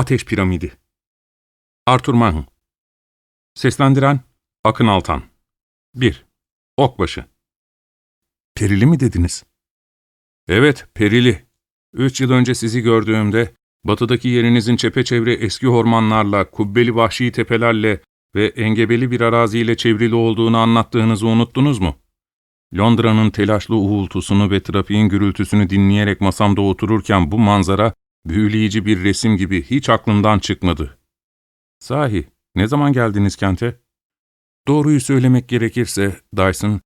Ateş Piramidi Arthur Mann Seslendiren Akın Altan 1. Okbaşı Perili mi dediniz? Evet, perili. Üç yıl önce sizi gördüğümde, batıdaki yerinizin çepeçevre eski ormanlarla, kubbeli vahşi tepelerle ve engebeli bir araziyle çevrili olduğunu anlattığınızı unuttunuz mu? Londra'nın telaşlı uğultusunu ve trafiğin gürültüsünü dinleyerek masamda otururken bu manzara, büyüleyici bir resim gibi hiç aklımdan çıkmadı. Sahi, ne zaman geldiniz kente? Doğruyu söylemek gerekirse, Dyson,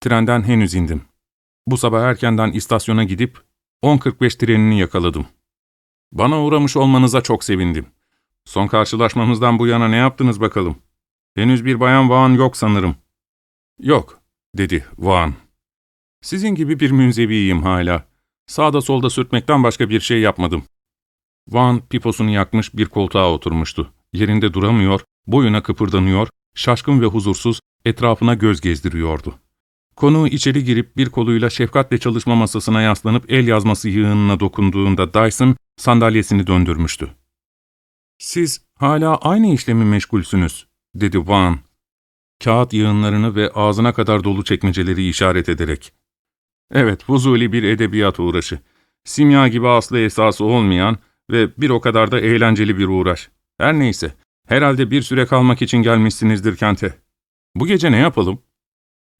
trenden henüz indim. Bu sabah erkenden istasyona gidip 10.45 trenini yakaladım. Bana uğramış olmanıza çok sevindim. Son karşılaşmamızdan bu yana ne yaptınız bakalım? Henüz bir bayan Vaan yok sanırım. Yok, dedi Vaan. Sizin gibi bir münzeviyim hala. Sağda solda sürtmekten başka bir şey yapmadım. Van piposunu yakmış bir koltuğa oturmuştu. Yerinde duramıyor, boyuna kıpırdanıyor, şaşkın ve huzursuz etrafına göz gezdiriyordu. Konuğu içeri girip bir koluyla şefkatle çalışma masasına yaslanıp el yazması yığınına dokunduğunda Dyson sandalyesini döndürmüştü. ''Siz hala aynı işlemi meşgulsünüz.'' dedi Van. Kağıt yığınlarını ve ağzına kadar dolu çekmeceleri işaret ederek. ''Evet, fuzuli bir edebiyat uğraşı. Simya gibi aslı esası olmayan ve bir o kadar da eğlenceli bir uğraş. Her neyse, herhalde bir süre kalmak için gelmişsinizdir kente. Bu gece ne yapalım?''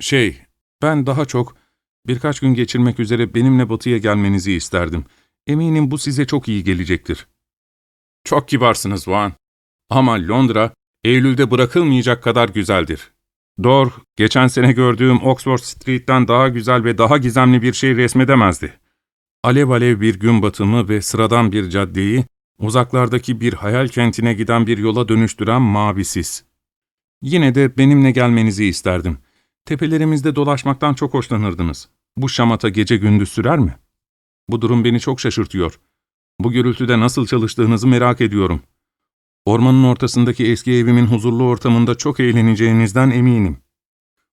''Şey, ben daha çok birkaç gün geçirmek üzere benimle batıya gelmenizi isterdim. Eminim bu size çok iyi gelecektir. Çok kibarsınız Van. Ama Londra, Eylül'de bırakılmayacak kadar güzeldir. Doğru, geçen sene gördüğüm Oxford Street'ten daha güzel ve daha gizemli bir şey resmedemezdi. Alev alev bir gün batımı ve sıradan bir caddeyi, uzaklardaki bir hayal kentine giden bir yola dönüştüren mavi sis. Yine de benimle gelmenizi isterdim. Tepelerimizde dolaşmaktan çok hoşlanırdınız. Bu şamata gece gündüz sürer mi? Bu durum beni çok şaşırtıyor. Bu gürültüde nasıl çalıştığınızı merak ediyorum. Ormanın ortasındaki eski evimin huzurlu ortamında çok eğleneceğinizden eminim.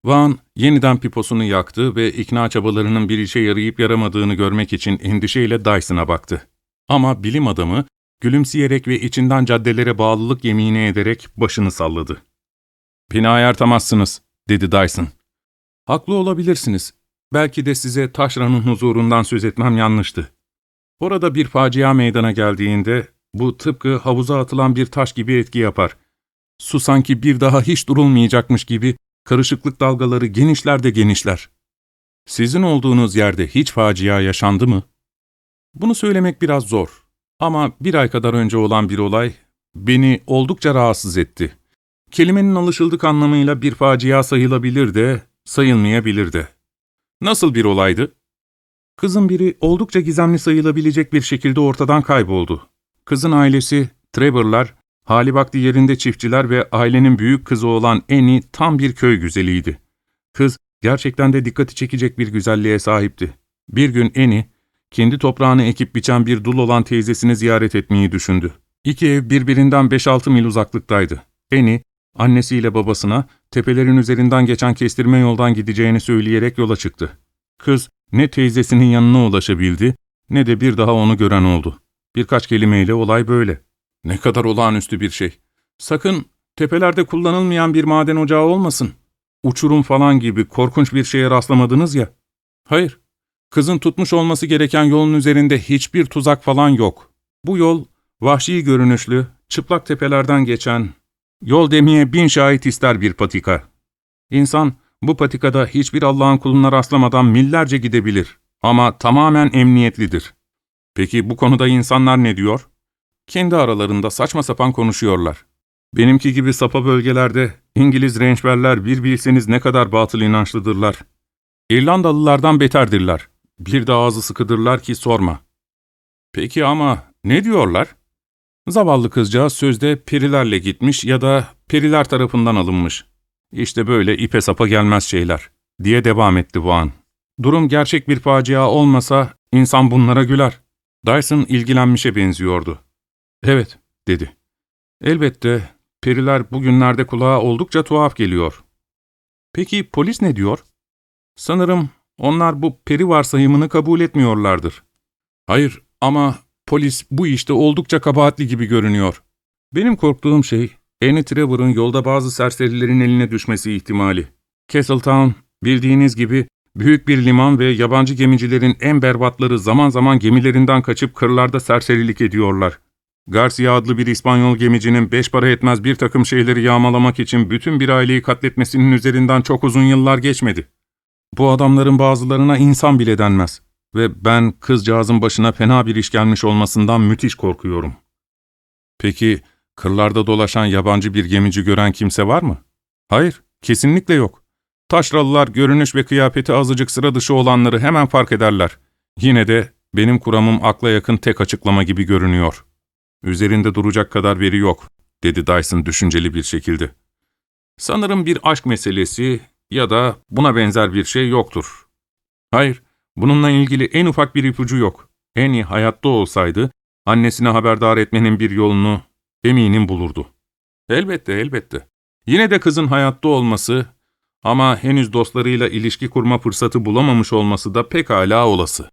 Van yeniden piposunu yaktı ve ikna çabalarının bir işe yarayıp yaramadığını görmek için endişeyle Dyson'a baktı. Ama bilim adamı gülümseyerek ve içinden caddelere bağlılık yemini ederek başını salladı. ''Beni ayartamazsınız.'' dedi Dyson. Haklı olabilirsiniz. Belki de size taşranın huzurundan söz etmem yanlıştı. Orada bir facia meydana geldiğinde bu tıpkı havuza atılan bir taş gibi etki yapar. Su sanki bir daha hiç durulmayacakmış gibi karışıklık dalgaları genişler de genişler. Sizin olduğunuz yerde hiç facia yaşandı mı? Bunu söylemek biraz zor. Ama bir ay kadar önce olan bir olay beni oldukça rahatsız etti. Kelimenin alışıldık anlamıyla bir facia sayılabilir de sayılmayabilir de. Nasıl bir olaydı? Kızın biri oldukça gizemli sayılabilecek bir şekilde ortadan kayboldu. Kızın ailesi, Trevor'lar, hali vakti yerinde çiftçiler ve ailenin büyük kızı olan Annie tam bir köy güzeliydi. Kız gerçekten de dikkati çekecek bir güzelliğe sahipti. Bir gün Annie, kendi toprağını ekip biçen bir dul olan teyzesini ziyaret etmeyi düşündü. İki ev birbirinden 5-6 mil uzaklıktaydı. Annie, annesiyle babasına tepelerin üzerinden geçen kestirme yoldan gideceğini söyleyerek yola çıktı. Kız ne teyzesinin yanına ulaşabildi ne de bir daha onu gören oldu. Birkaç kelimeyle olay böyle. Ne kadar olağanüstü bir şey. Sakın tepelerde kullanılmayan bir maden ocağı olmasın. Uçurum falan gibi korkunç bir şeye rastlamadınız ya. Hayır, kızın tutmuş olması gereken yolun üzerinde hiçbir tuzak falan yok. Bu yol vahşi görünüşlü, çıplak tepelerden geçen, Yol demeye bin şahit ister bir patika. İnsan bu patikada hiçbir Allah'ın kuluna rastlamadan millerce gidebilir ama tamamen emniyetlidir. Peki bu konuda insanlar ne diyor? Kendi aralarında saçma sapan konuşuyorlar. Benimki gibi sapa bölgelerde İngiliz rençberler bir bilseniz ne kadar batıl inançlıdırlar. İrlandalılardan beterdirler. Bir de ağzı sıkıdırlar ki sorma. Peki ama ne diyorlar? Zavallı kızcağız sözde perilerle gitmiş ya da periler tarafından alınmış. İşte böyle ipe sapa gelmez şeyler, diye devam etti Van. Durum gerçek bir facia olmasa insan bunlara güler. Dyson ilgilenmişe benziyordu. Evet, dedi. Elbette, periler bugünlerde kulağa oldukça tuhaf geliyor. Peki polis ne diyor? Sanırım onlar bu peri varsayımını kabul etmiyorlardır. Hayır ama Polis bu işte oldukça kabahatli gibi görünüyor. Benim korktuğum şey, Annie Trevor'ın yolda bazı serserilerin eline düşmesi ihtimali. Castletown, bildiğiniz gibi büyük bir liman ve yabancı gemicilerin en berbatları zaman zaman gemilerinden kaçıp kırlarda serserilik ediyorlar. Garcia adlı bir İspanyol gemicinin beş para etmez bir takım şeyleri yağmalamak için bütün bir aileyi katletmesinin üzerinden çok uzun yıllar geçmedi. Bu adamların bazılarına insan bile denmez ve ben kızcağızın başına fena bir iş gelmiş olmasından müthiş korkuyorum. Peki kırlarda dolaşan yabancı bir gemici gören kimse var mı? Hayır, kesinlikle yok. Taşralılar görünüş ve kıyafeti azıcık sıra dışı olanları hemen fark ederler. Yine de benim kuramım akla yakın tek açıklama gibi görünüyor. Üzerinde duracak kadar veri yok, dedi Dyson düşünceli bir şekilde. Sanırım bir aşk meselesi ya da buna benzer bir şey yoktur. Hayır, bununla ilgili en ufak bir ipucu yok. İyi hayatta olsaydı, annesine haberdar etmenin bir yolunu eminim bulurdu. Elbette, elbette. Yine de kızın hayatta olması ama henüz dostlarıyla ilişki kurma fırsatı bulamamış olması da pekala olası.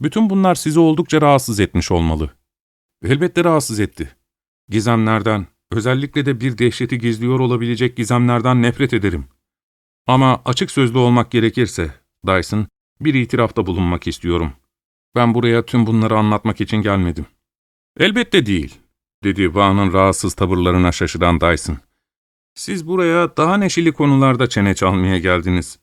Bütün bunlar sizi oldukça rahatsız etmiş olmalı. Elbette rahatsız etti. Gizemlerden, özellikle de bir dehşeti gizliyor olabilecek gizemlerden nefret ederim. Ama açık sözlü olmak gerekirse, Dyson, bir itirafta bulunmak istiyorum. Ben buraya tüm bunları anlatmak için gelmedim. Elbette değil, dedi Vaughn'ın rahatsız tavırlarına şaşıran Dyson. Siz buraya daha neşeli konularda çene çalmaya geldiniz.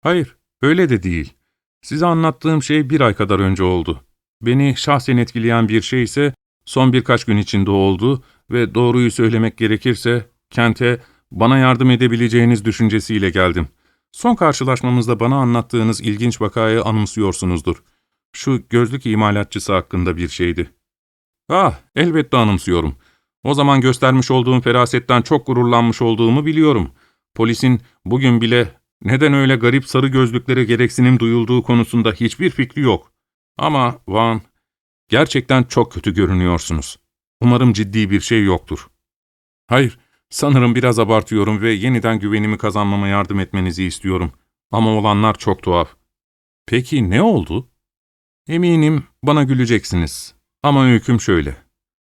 Hayır, öyle de değil. Size anlattığım şey bir ay kadar önce oldu. Beni şahsen etkileyen bir şey ise son birkaç gün içinde oldu ve doğruyu söylemek gerekirse kente bana yardım edebileceğiniz düşüncesiyle geldim. Son karşılaşmamızda bana anlattığınız ilginç vakayı anımsıyorsunuzdur. Şu gözlük imalatçısı hakkında bir şeydi. Ah, elbette anımsıyorum. O zaman göstermiş olduğum ferasetten çok gururlanmış olduğumu biliyorum. Polisin bugün bile neden öyle garip sarı gözlüklere gereksinim duyulduğu konusunda hiçbir fikri yok. Ama Van, gerçekten çok kötü görünüyorsunuz. Umarım ciddi bir şey yoktur. Hayır, sanırım biraz abartıyorum ve yeniden güvenimi kazanmama yardım etmenizi istiyorum. Ama olanlar çok tuhaf. Peki ne oldu? Eminim bana güleceksiniz. Ama öyküm şöyle.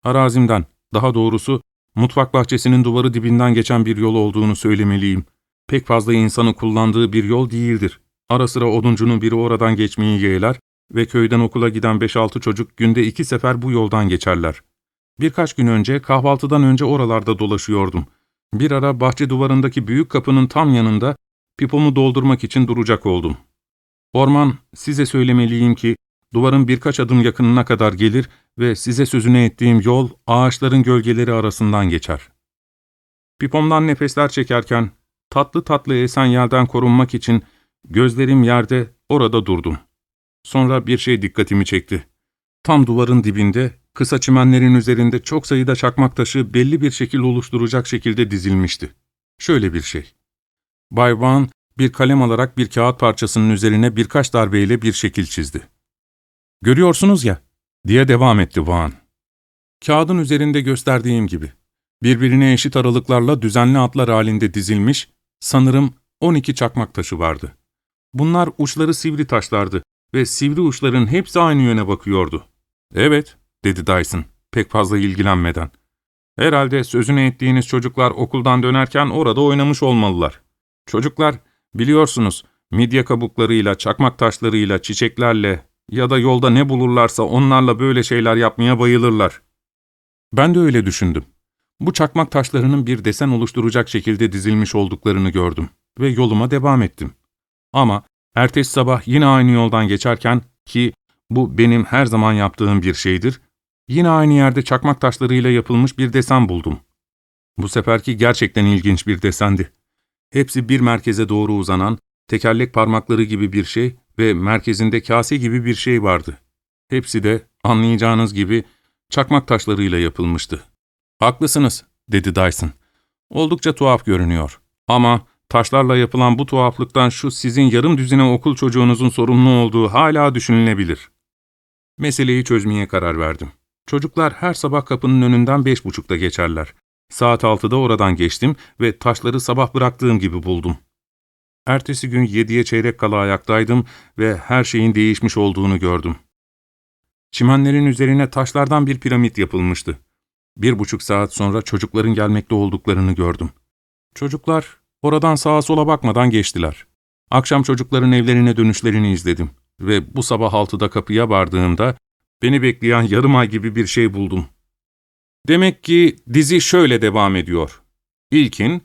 Arazimden, daha doğrusu mutfak bahçesinin duvarı dibinden geçen bir yol olduğunu söylemeliyim. Pek fazla insanı kullandığı bir yol değildir. Ara sıra oduncunun biri oradan geçmeyi yeğler ve köyden okula giden 5-6 çocuk günde iki sefer bu yoldan geçerler. Birkaç gün önce kahvaltıdan önce oralarda dolaşıyordum. Bir ara bahçe duvarındaki büyük kapının tam yanında pipomu doldurmak için duracak oldum. Orman, size söylemeliyim ki, duvarın birkaç adım yakınına kadar gelir ve size sözünü ettiğim yol ağaçların gölgeleri arasından geçer. Pipomdan nefesler çekerken, tatlı tatlı esen yerden korunmak için gözlerim yerde orada durdum. Sonra bir şey dikkatimi çekti. Tam duvarın dibinde, kısa çimenlerin üzerinde çok sayıda çakmak taşı belli bir şekil oluşturacak şekilde dizilmişti. Şöyle bir şey. Bay Van bir kalem alarak bir kağıt parçasının üzerine birkaç darbeyle bir şekil çizdi. Görüyorsunuz ya, diye devam etti Van. Kağıdın üzerinde gösterdiğim gibi, birbirine eşit aralıklarla düzenli atlar halinde dizilmiş, sanırım 12 çakmak taşı vardı. Bunlar uçları sivri taşlardı ve sivri uçların hepsi aynı yöne bakıyordu. Evet, dedi Dyson, pek fazla ilgilenmeden. Herhalde sözünü ettiğiniz çocuklar okuldan dönerken orada oynamış olmalılar. Çocuklar, biliyorsunuz, midye kabuklarıyla, çakmak taşlarıyla, çiçeklerle ya da yolda ne bulurlarsa onlarla böyle şeyler yapmaya bayılırlar. Ben de öyle düşündüm. Bu çakmak taşlarının bir desen oluşturacak şekilde dizilmiş olduklarını gördüm ve yoluma devam ettim. Ama ertesi sabah yine aynı yoldan geçerken ki bu benim her zaman yaptığım bir şeydir, yine aynı yerde çakmak taşlarıyla yapılmış bir desen buldum. Bu seferki gerçekten ilginç bir desendi. Hepsi bir merkeze doğru uzanan, tekerlek parmakları gibi bir şey ve merkezinde kase gibi bir şey vardı. Hepsi de anlayacağınız gibi çakmak taşlarıyla yapılmıştı. Haklısınız, dedi Dyson. Oldukça tuhaf görünüyor. Ama taşlarla yapılan bu tuhaflıktan şu sizin yarım düzine okul çocuğunuzun sorumlu olduğu hala düşünülebilir. Meseleyi çözmeye karar verdim. Çocuklar her sabah kapının önünden beş buçukta geçerler. Saat altıda oradan geçtim ve taşları sabah bıraktığım gibi buldum. Ertesi gün yediye çeyrek kala ayaktaydım ve her şeyin değişmiş olduğunu gördüm. Çimenlerin üzerine taşlardan bir piramit yapılmıştı. Bir buçuk saat sonra çocukların gelmekte olduklarını gördüm. Çocuklar oradan sağa sola bakmadan geçtiler. Akşam çocukların evlerine dönüşlerini izledim ve bu sabah altıda kapıya vardığımda beni bekleyen yarım ay gibi bir şey buldum. Demek ki dizi şöyle devam ediyor. İlkin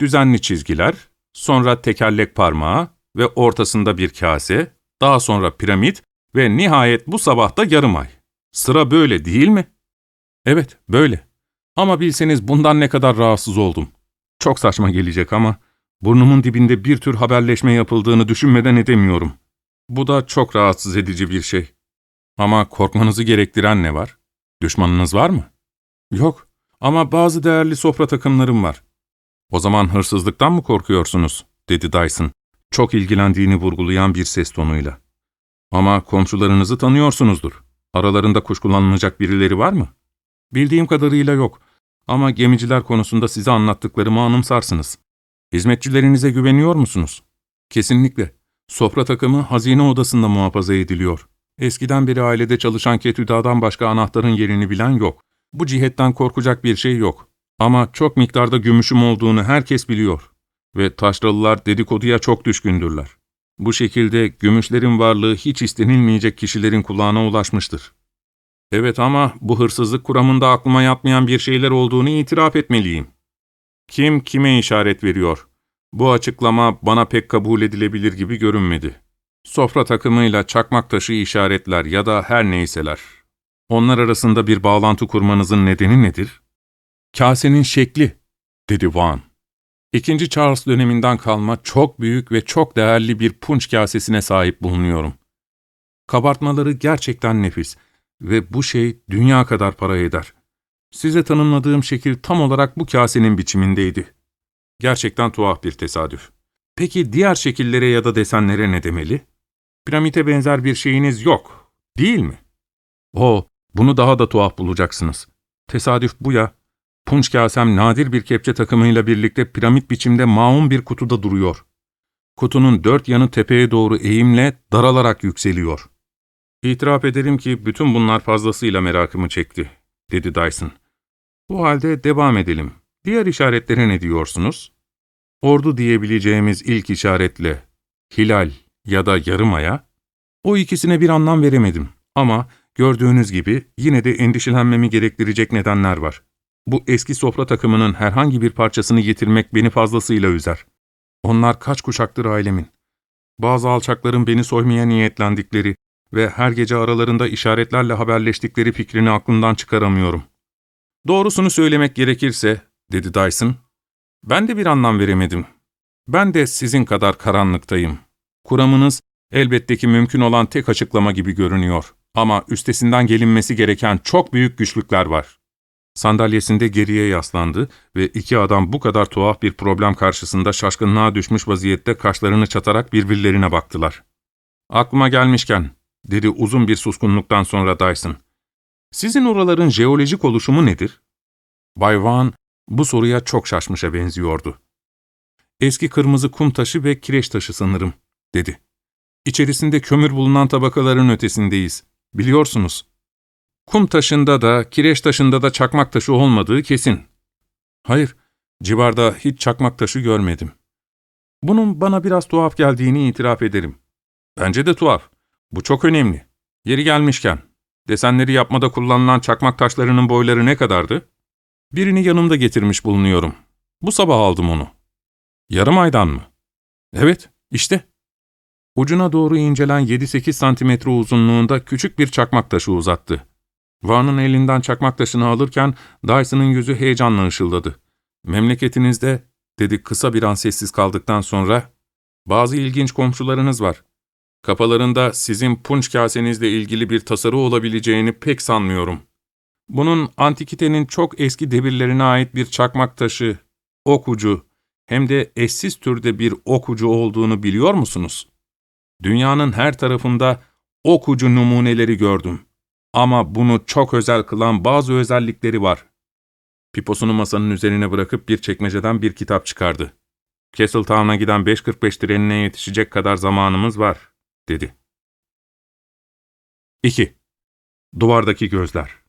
düzenli çizgiler, sonra tekerlek parmağı ve ortasında bir kase, daha sonra piramit ve nihayet bu sabah da yarım ay. Sıra böyle değil mi? Evet, böyle. Ama bilseniz bundan ne kadar rahatsız oldum. Çok saçma gelecek ama burnumun dibinde bir tür haberleşme yapıldığını düşünmeden edemiyorum. Bu da çok rahatsız edici bir şey. Ama korkmanızı gerektiren ne var? Düşmanınız var mı? Yok ama bazı değerli sofra takımlarım var. O zaman hırsızlıktan mı korkuyorsunuz? dedi Dyson, çok ilgilendiğini vurgulayan bir ses tonuyla. Ama komşularınızı tanıyorsunuzdur. Aralarında kuşkulanılacak birileri var mı? Bildiğim kadarıyla yok. Ama gemiciler konusunda size anlattıklarımı anımsarsınız. Hizmetçilerinize güveniyor musunuz? Kesinlikle. Sofra takımı hazine odasında muhafaza ediliyor. Eskiden beri ailede çalışan Ketüda'dan başka anahtarın yerini bilen yok. Bu cihetten korkacak bir şey yok. Ama çok miktarda gümüşüm olduğunu herkes biliyor. Ve taşralılar dedikoduya çok düşkündürler. Bu şekilde gümüşlerin varlığı hiç istenilmeyecek kişilerin kulağına ulaşmıştır. Evet ama bu hırsızlık kuramında aklıma yatmayan bir şeyler olduğunu itiraf etmeliyim. Kim kime işaret veriyor? Bu açıklama bana pek kabul edilebilir gibi görünmedi. Sofra takımıyla çakmak taşı işaretler ya da her neyseler. Onlar arasında bir bağlantı kurmanızın nedeni nedir? Kasenin şekli, dedi Van. İkinci Charles döneminden kalma çok büyük ve çok değerli bir punç kasesine sahip bulunuyorum. Kabartmaları gerçekten nefis ve bu şey dünya kadar para eder. Size tanımladığım şekil tam olarak bu kasenin biçimindeydi. Gerçekten tuhaf bir tesadüf. Peki diğer şekillere ya da desenlere ne demeli? Piramite benzer bir şeyiniz yok, değil mi? O, bunu daha da tuhaf bulacaksınız. Tesadüf bu ya. Punç kasem nadir bir kepçe takımıyla birlikte piramit biçimde maun bir kutuda duruyor. Kutunun dört yanı tepeye doğru eğimle daralarak yükseliyor. İtiraf ederim ki bütün bunlar fazlasıyla merakımı çekti, dedi Dyson. Bu halde devam edelim. Diğer işaretlere ne diyorsunuz? Ordu diyebileceğimiz ilk işaretle hilal ya da yarım aya, o ikisine bir anlam veremedim. Ama gördüğünüz gibi yine de endişelenmemi gerektirecek nedenler var. Bu eski sofra takımının herhangi bir parçasını yitirmek beni fazlasıyla üzer. Onlar kaç kuşaktır ailemin. Bazı alçakların beni soymaya niyetlendikleri ve her gece aralarında işaretlerle haberleştikleri fikrini aklımdan çıkaramıyorum. Doğrusunu söylemek gerekirse, dedi Dyson, ben de bir anlam veremedim. Ben de sizin kadar karanlıktayım. Kuramınız elbette ki mümkün olan tek açıklama gibi görünüyor. Ama üstesinden gelinmesi gereken çok büyük güçlükler var. Sandalyesinde geriye yaslandı ve iki adam bu kadar tuhaf bir problem karşısında şaşkınlığa düşmüş vaziyette kaşlarını çatarak birbirlerine baktılar. ''Aklıma gelmişken'' dedi uzun bir suskunluktan sonra Dyson. ''Sizin oraların jeolojik oluşumu nedir?'' Bay Van bu soruya çok şaşmışa benziyordu. ''Eski kırmızı kum taşı ve kireç taşı sanırım.'' dedi. ''İçerisinde kömür bulunan tabakaların ötesindeyiz. Biliyorsunuz.'' Kum taşında da, kireç taşında da çakmak taşı olmadığı kesin. Hayır, civarda hiç çakmak taşı görmedim. Bunun bana biraz tuhaf geldiğini itiraf ederim. Bence de tuhaf. Bu çok önemli. Yeri gelmişken, desenleri yapmada kullanılan çakmak taşlarının boyları ne kadardı? Birini yanımda getirmiş bulunuyorum. Bu sabah aldım onu. Yarım aydan mı? Evet, işte. Ucuna doğru incelen 7-8 santimetre uzunluğunda küçük bir çakmak taşı uzattı. Van'ın elinden çakmak taşını alırken Dyson'ın yüzü heyecanla ışıldadı. ''Memleketinizde'' dedi kısa bir an sessiz kaldıktan sonra, ''bazı ilginç komşularınız var. Kafalarında sizin punç kasenizle ilgili bir tasarı olabileceğini pek sanmıyorum. Bunun antikitenin çok eski devirlerine ait bir çakmak taşı, ok ucu, hem de eşsiz türde bir ok ucu olduğunu biliyor musunuz? Dünyanın her tarafında ok ucu numuneleri gördüm.'' Ama bunu çok özel kılan bazı özellikleri var. Piposunu masanın üzerine bırakıp bir çekmeceden bir kitap çıkardı. Castletown'a giden 5.45 trenine yetişecek kadar zamanımız var, dedi. 2. Duvardaki gözler.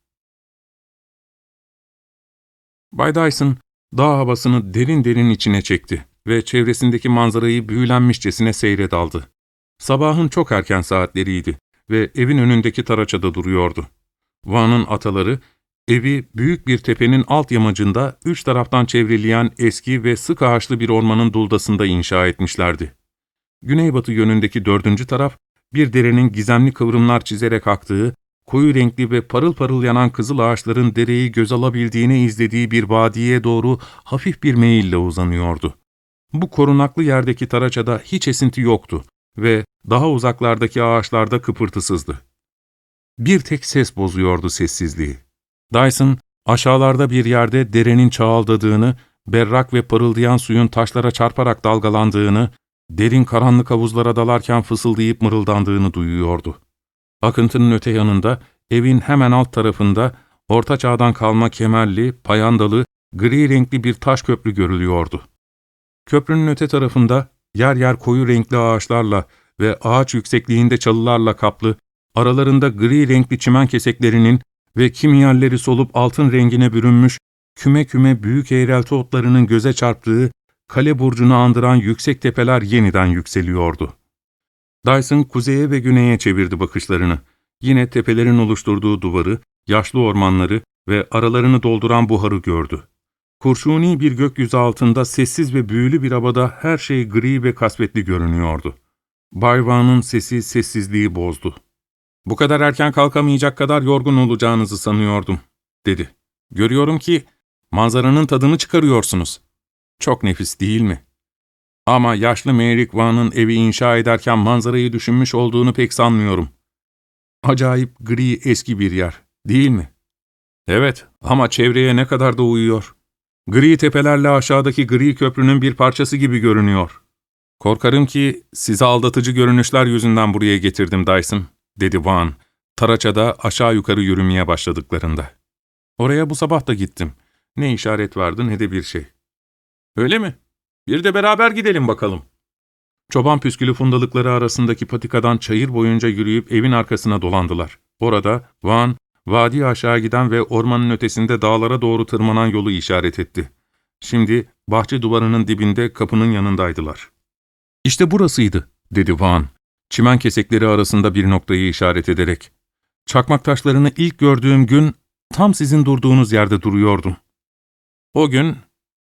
Bay Dyson, dağ havasını derin derin içine çekti ve çevresindeki manzarayı büyülenmişçesine seyre daldı. Sabahın çok erken saatleriydi ve evin önündeki taraçada duruyordu. Van'ın ataları, evi büyük bir tepenin alt yamacında üç taraftan çevreleyen eski ve sık ağaçlı bir ormanın duldasında inşa etmişlerdi. Güneybatı yönündeki dördüncü taraf, bir derenin gizemli kıvrımlar çizerek aktığı, koyu renkli ve parıl parıl yanan kızıl ağaçların dereyi göz alabildiğini izlediği bir vadiye doğru hafif bir meyille uzanıyordu. Bu korunaklı yerdeki taraçada hiç esinti yoktu ve daha uzaklardaki ağaçlarda kıpırtısızdı. Bir tek ses bozuyordu sessizliği. Dyson, aşağılarda bir yerde derenin çağaldadığını, berrak ve parıldayan suyun taşlara çarparak dalgalandığını, derin karanlık havuzlara dalarken fısıldayıp mırıldandığını duyuyordu. Akıntının öte yanında, evin hemen alt tarafında, orta çağdan kalma kemerli, payandalı, gri renkli bir taş köprü görülüyordu. Köprünün öte tarafında, yer yer koyu renkli ağaçlarla ve ağaç yüksekliğinde çalılarla kaplı, aralarında gri renkli çimen keseklerinin ve kimi yerleri solup altın rengine bürünmüş, küme küme büyük eğrelti otlarının göze çarptığı, kale burcunu andıran yüksek tepeler yeniden yükseliyordu. Dyson kuzeye ve güneye çevirdi bakışlarını. Yine tepelerin oluşturduğu duvarı, yaşlı ormanları ve aralarını dolduran buharı gördü. Kurşuni bir gökyüzü altında sessiz ve büyülü bir havada her şey gri ve kasvetli görünüyordu. Bayvan'ın sesi sessizliği bozdu. ''Bu kadar erken kalkamayacak kadar yorgun olacağınızı sanıyordum.'' dedi. ''Görüyorum ki manzaranın tadını çıkarıyorsunuz. Çok nefis değil mi? Ama yaşlı Merrick Van'ın evi inşa ederken manzarayı düşünmüş olduğunu pek sanmıyorum. Acayip gri eski bir yer, değil mi? Evet ama çevreye ne kadar da uyuyor. Gri tepelerle aşağıdaki gri köprünün bir parçası gibi görünüyor. Korkarım ki sizi aldatıcı görünüşler yüzünden buraya getirdim Dyson, dedi Van, Taraça'da aşağı yukarı yürümeye başladıklarında. Oraya bu sabah da gittim. Ne işaret vardı ne de bir şey. Öyle mi? Bir de beraber gidelim bakalım. Çoban püskülü fundalıkları arasındaki patikadan çayır boyunca yürüyüp evin arkasına dolandılar. Orada Van, vadi aşağı giden ve ormanın ötesinde dağlara doğru tırmanan yolu işaret etti. Şimdi bahçe duvarının dibinde kapının yanındaydılar. İşte burasıydı, dedi Van, çimen kesekleri arasında bir noktayı işaret ederek. Çakmak taşlarını ilk gördüğüm gün tam sizin durduğunuz yerde duruyordum. O gün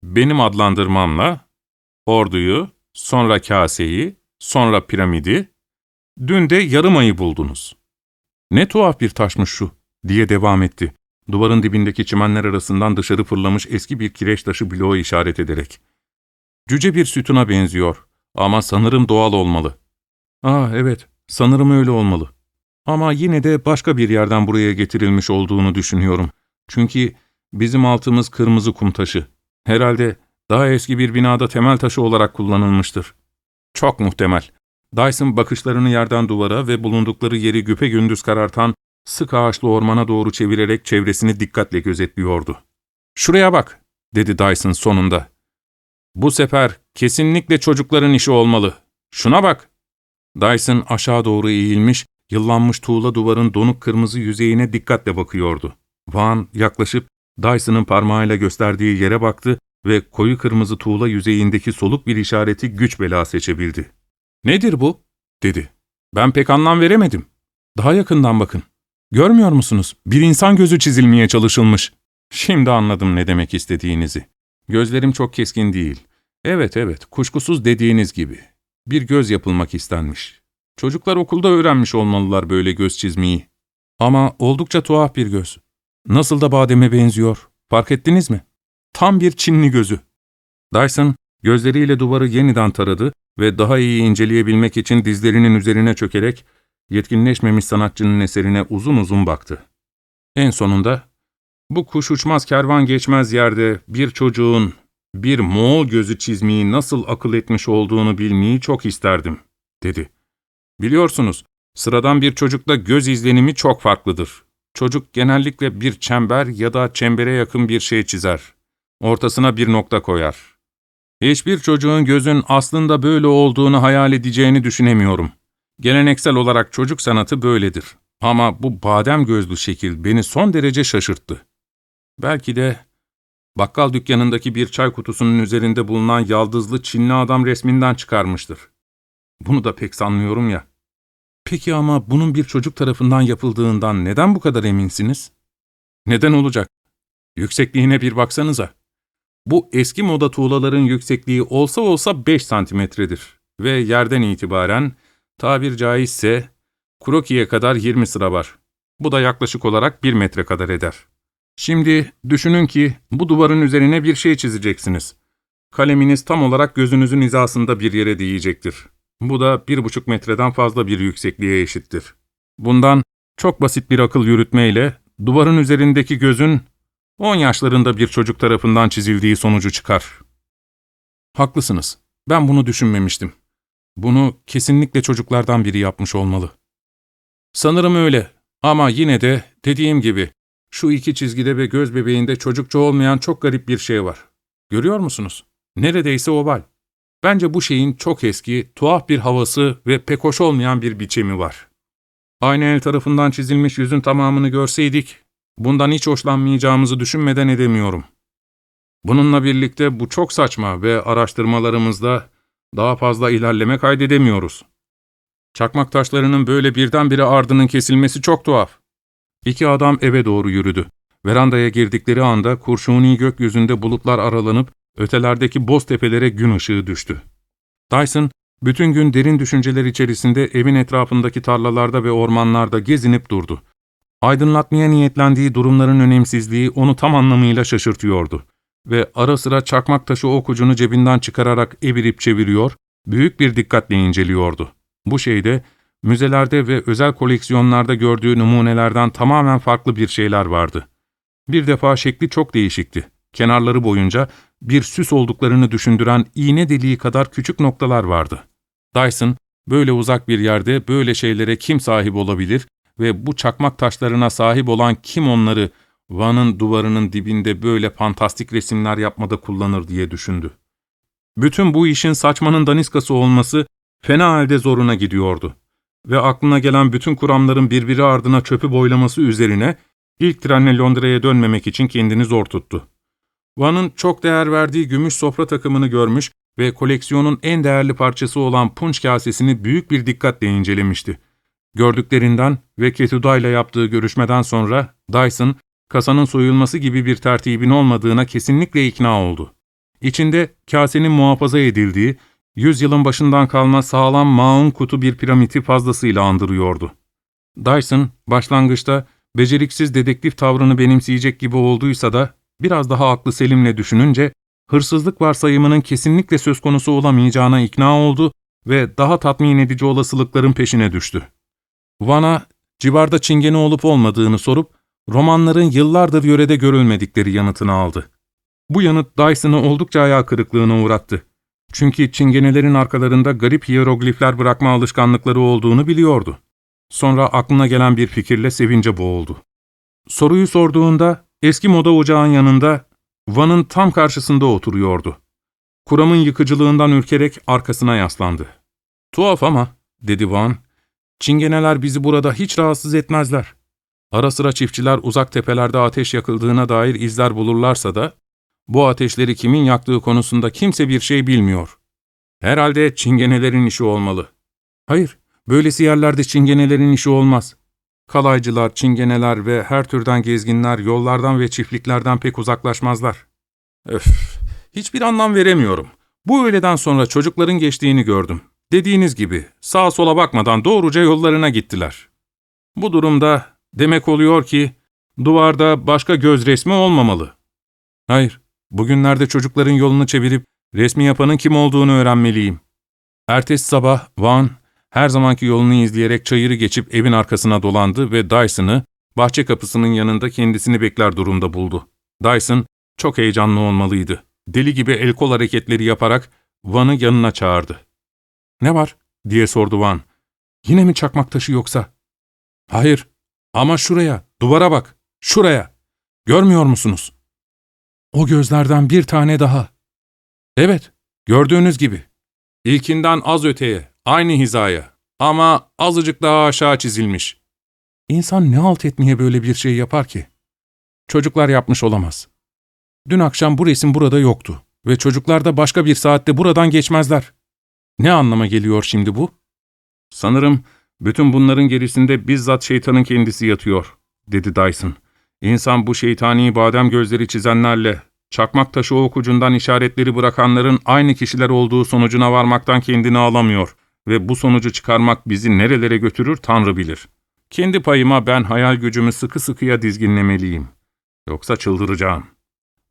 benim adlandırmamla orduyu, sonra kaseyi, sonra piramidi, dün de yarım ayı buldunuz. Ne tuhaf bir taşmış şu, diye devam etti. Duvarın dibindeki çimenler arasından dışarı fırlamış eski bir kireç taşı bloğu işaret ederek. Cüce bir sütuna benziyor ama sanırım doğal olmalı. Ah evet, sanırım öyle olmalı. Ama yine de başka bir yerden buraya getirilmiş olduğunu düşünüyorum. Çünkü bizim altımız kırmızı kum taşı. Herhalde daha eski bir binada temel taşı olarak kullanılmıştır. Çok muhtemel. Dyson bakışlarını yerden duvara ve bulundukları yeri güpe gündüz karartan sık ağaçlı ormana doğru çevirerek çevresini dikkatle gözetliyordu. ''Şuraya bak.'' dedi Dyson sonunda. ''Bu sefer kesinlikle çocukların işi olmalı. Şuna bak.'' Dyson aşağı doğru eğilmiş, yıllanmış tuğla duvarın donuk kırmızı yüzeyine dikkatle bakıyordu. Van yaklaşıp Dyson'ın parmağıyla gösterdiği yere baktı ve koyu kırmızı tuğla yüzeyindeki soluk bir işareti güç bela seçebildi. ''Nedir bu?'' dedi. ''Ben pek anlam veremedim. Daha yakından bakın. Görmüyor musunuz? Bir insan gözü çizilmeye çalışılmış. Şimdi anladım ne demek istediğinizi. Gözlerim çok keskin değil. Evet evet, kuşkusuz dediğiniz gibi. Bir göz yapılmak istenmiş. Çocuklar okulda öğrenmiş olmalılar böyle göz çizmeyi. Ama oldukça tuhaf bir göz. Nasıl da bademe benziyor. Fark ettiniz mi? Tam bir Çinli gözü. Dyson, gözleriyle duvarı yeniden taradı ve daha iyi inceleyebilmek için dizlerinin üzerine çökerek, yetkinleşmemiş sanatçının eserine uzun uzun baktı. En sonunda, bu kuş uçmaz kervan geçmez yerde bir çocuğun bir Moğol gözü çizmeyi nasıl akıl etmiş olduğunu bilmeyi çok isterdim, dedi. Biliyorsunuz, sıradan bir çocukta göz izlenimi çok farklıdır. Çocuk genellikle bir çember ya da çembere yakın bir şey çizer. Ortasına bir nokta koyar. Hiçbir çocuğun gözün aslında böyle olduğunu hayal edeceğini düşünemiyorum. Geleneksel olarak çocuk sanatı böyledir. Ama bu badem gözlü şekil beni son derece şaşırttı. Belki de bakkal dükkanındaki bir çay kutusunun üzerinde bulunan yaldızlı Çinli adam resminden çıkarmıştır. Bunu da pek sanmıyorum ya. Peki ama bunun bir çocuk tarafından yapıldığından neden bu kadar eminsiniz? Neden olacak? Yüksekliğine bir baksanıza. Bu eski moda tuğlaların yüksekliği olsa olsa 5 santimetredir ve yerden itibaren tabir caizse krokiye kadar 20 sıra var. Bu da yaklaşık olarak 1 metre kadar eder. Şimdi düşünün ki bu duvarın üzerine bir şey çizeceksiniz. Kaleminiz tam olarak gözünüzün hizasında bir yere değecektir. Bu da 1,5 metreden fazla bir yüksekliğe eşittir. Bundan çok basit bir akıl yürütmeyle duvarın üzerindeki gözün 10 yaşlarında bir çocuk tarafından çizildiği sonucu çıkar. Haklısınız. Ben bunu düşünmemiştim. Bunu kesinlikle çocuklardan biri yapmış olmalı. Sanırım öyle. Ama yine de dediğim gibi şu iki çizgide ve göz bebeğinde çocukça olmayan çok garip bir şey var. Görüyor musunuz? Neredeyse oval. Bence bu şeyin çok eski, tuhaf bir havası ve pek hoş olmayan bir biçimi var. Aynı el tarafından çizilmiş yüzün tamamını görseydik, bundan hiç hoşlanmayacağımızı düşünmeden edemiyorum. Bununla birlikte bu çok saçma ve araştırmalarımızda daha fazla ilerleme kaydedemiyoruz. Çakmak taşlarının böyle birdenbire ardının kesilmesi çok tuhaf. İki adam eve doğru yürüdü. Verandaya girdikleri anda kurşuni gökyüzünde bulutlar aralanıp ötelerdeki boz tepelere gün ışığı düştü. Dyson, bütün gün derin düşünceler içerisinde evin etrafındaki tarlalarda ve ormanlarda gezinip durdu. Aydınlatmaya niyetlendiği durumların önemsizliği onu tam anlamıyla şaşırtıyordu. Ve ara sıra çakmak taşı ok ucunu cebinden çıkararak evirip çeviriyor, büyük bir dikkatle inceliyordu. Bu şeyde, müzelerde ve özel koleksiyonlarda gördüğü numunelerden tamamen farklı bir şeyler vardı. Bir defa şekli çok değişikti. Kenarları boyunca bir süs olduklarını düşündüren iğne deliği kadar küçük noktalar vardı. Dyson, böyle uzak bir yerde böyle şeylere kim sahip olabilir ve bu çakmak taşlarına sahip olan kim onları Van'ın duvarının dibinde böyle fantastik resimler yapmada kullanır diye düşündü. Bütün bu işin saçmanın daniskası olması fena halde zoruna gidiyordu. Ve aklına gelen bütün kuramların birbiri ardına çöpü boylaması üzerine ilk trenle Londra'ya dönmemek için kendini zor tuttu. Van'ın çok değer verdiği gümüş sofra takımını görmüş ve koleksiyonun en değerli parçası olan punç kasesini büyük bir dikkatle incelemişti. Gördüklerinden ve Ketuda ile yaptığı görüşmeden sonra Dyson, kasanın soyulması gibi bir tertibin olmadığına kesinlikle ikna oldu. İçinde kasenin muhafaza edildiği, yüzyılın başından kalma sağlam maun kutu bir piramiti fazlasıyla andırıyordu. Dyson, başlangıçta beceriksiz dedektif tavrını benimseyecek gibi olduysa da, biraz daha aklı selimle düşününce, hırsızlık varsayımının kesinlikle söz konusu olamayacağına ikna oldu ve daha tatmin edici olasılıkların peşine düştü. Van'a, civarda çingene olup olmadığını sorup, romanların yıllardır yörede görülmedikleri yanıtını aldı. Bu yanıt Dyson'ı oldukça ayağı kırıklığına uğrattı. Çünkü çingenelerin arkalarında garip hieroglifler bırakma alışkanlıkları olduğunu biliyordu. Sonra aklına gelen bir fikirle sevince boğuldu. Soruyu sorduğunda eski moda ocağın yanında Van'ın tam karşısında oturuyordu. Kuramın yıkıcılığından ürkerek arkasına yaslandı. Tuhaf ama, dedi Van, çingeneler bizi burada hiç rahatsız etmezler. Ara sıra çiftçiler uzak tepelerde ateş yakıldığına dair izler bulurlarsa da, bu ateşleri kimin yaktığı konusunda kimse bir şey bilmiyor. Herhalde çingenelerin işi olmalı. Hayır, böylesi yerlerde çingenelerin işi olmaz. Kalaycılar, çingeneler ve her türden gezginler yollardan ve çiftliklerden pek uzaklaşmazlar. Öf, hiçbir anlam veremiyorum. Bu öğleden sonra çocukların geçtiğini gördüm. Dediğiniz gibi sağa sola bakmadan doğruca yollarına gittiler. Bu durumda demek oluyor ki duvarda başka göz resmi olmamalı. Hayır, bugünlerde çocukların yolunu çevirip resmi yapanın kim olduğunu öğrenmeliyim. Ertesi sabah Van her zamanki yolunu izleyerek çayırı geçip evin arkasına dolandı ve Dyson'ı bahçe kapısının yanında kendisini bekler durumda buldu. Dyson çok heyecanlı olmalıydı. Deli gibi el kol hareketleri yaparak Van'ı yanına çağırdı. ''Ne var?'' diye sordu Van. ''Yine mi çakmak taşı yoksa?'' ''Hayır ama şuraya, duvara bak, şuraya. Görmüyor musunuz?'' ''O gözlerden bir tane daha.'' ''Evet, gördüğünüz gibi. İlkinden az öteye, Aynı hizaya ama azıcık daha aşağı çizilmiş. İnsan ne halt etmeye böyle bir şey yapar ki? Çocuklar yapmış olamaz. Dün akşam bu resim burada yoktu ve çocuklar da başka bir saatte buradan geçmezler. Ne anlama geliyor şimdi bu? Sanırım bütün bunların gerisinde bizzat şeytanın kendisi yatıyor, dedi Dyson. İnsan bu şeytani badem gözleri çizenlerle, çakmak taşı ok ucundan işaretleri bırakanların aynı kişiler olduğu sonucuna varmaktan kendini alamıyor ve bu sonucu çıkarmak bizi nerelere götürür Tanrı bilir. Kendi payıma ben hayal gücümü sıkı sıkıya dizginlemeliyim. Yoksa çıldıracağım.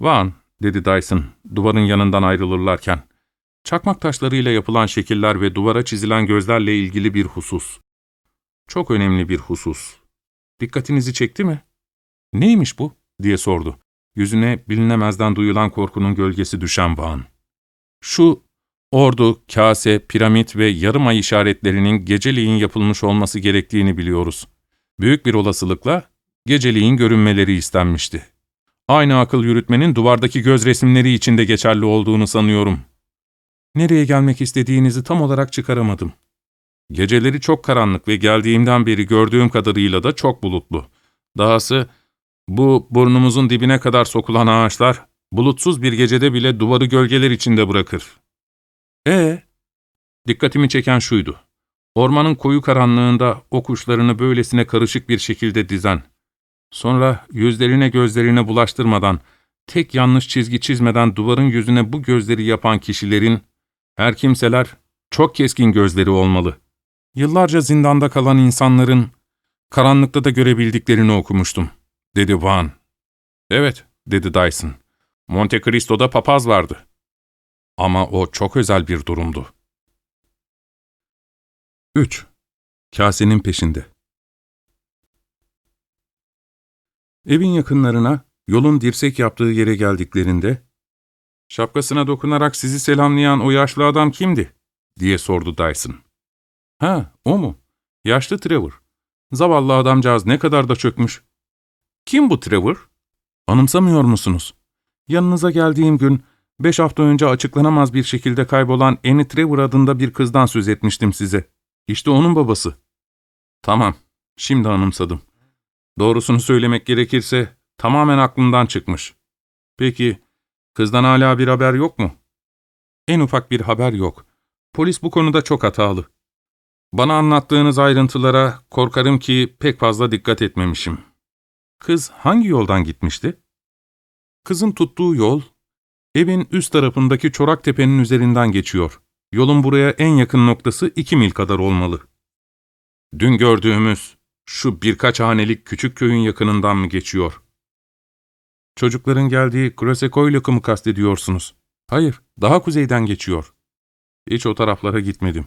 Van, dedi Dyson, duvarın yanından ayrılırlarken. Çakmak taşlarıyla yapılan şekiller ve duvara çizilen gözlerle ilgili bir husus. Çok önemli bir husus. Dikkatinizi çekti mi? Neymiş bu? diye sordu. Yüzüne bilinemezden duyulan korkunun gölgesi düşen Van. Şu ordu, kase, piramit ve yarım ay işaretlerinin geceliğin yapılmış olması gerektiğini biliyoruz. Büyük bir olasılıkla geceliğin görünmeleri istenmişti. Aynı akıl yürütmenin duvardaki göz resimleri içinde geçerli olduğunu sanıyorum. Nereye gelmek istediğinizi tam olarak çıkaramadım. Geceleri çok karanlık ve geldiğimden beri gördüğüm kadarıyla da çok bulutlu. Dahası bu burnumuzun dibine kadar sokulan ağaçlar, bulutsuz bir gecede bile duvarı gölgeler içinde bırakır. E Dikkatimi çeken şuydu. Ormanın koyu karanlığında o kuşlarını böylesine karışık bir şekilde dizen, sonra yüzlerine gözlerine bulaştırmadan, tek yanlış çizgi çizmeden duvarın yüzüne bu gözleri yapan kişilerin, her kimseler çok keskin gözleri olmalı. Yıllarca zindanda kalan insanların karanlıkta da görebildiklerini okumuştum, dedi Van. Evet, dedi Dyson. Monte Cristo'da papaz vardı. Ama o çok özel bir durumdu. 3. Kasenin peşinde Evin yakınlarına, yolun dirsek yaptığı yere geldiklerinde, ''Şapkasına dokunarak sizi selamlayan o yaşlı adam kimdi?'' diye sordu Dyson. ''Ha, o mu? Yaşlı Trevor. Zavallı adamcağız ne kadar da çökmüş.'' ''Kim bu Trevor?'' ''Anımsamıyor musunuz? Yanınıza geldiğim gün, beş hafta önce açıklanamaz bir şekilde kaybolan Annie Trevor adında bir kızdan söz etmiştim size. İşte onun babası.'' ''Tamam, şimdi anımsadım. Doğrusunu söylemek gerekirse tamamen aklımdan çıkmış. Peki, kızdan hala bir haber yok mu? En ufak bir haber yok. Polis bu konuda çok hatalı. Bana anlattığınız ayrıntılara korkarım ki pek fazla dikkat etmemişim. Kız hangi yoldan gitmişti? Kızın tuttuğu yol, evin üst tarafındaki çorak tepenin üzerinden geçiyor. Yolun buraya en yakın noktası iki mil kadar olmalı. Dün gördüğümüz şu birkaç hanelik küçük köyün yakınından mı geçiyor? Çocukların geldiği Krasekoylak'ı mı kastediyorsunuz? Hayır, daha kuzeyden geçiyor. Hiç o taraflara gitmedim.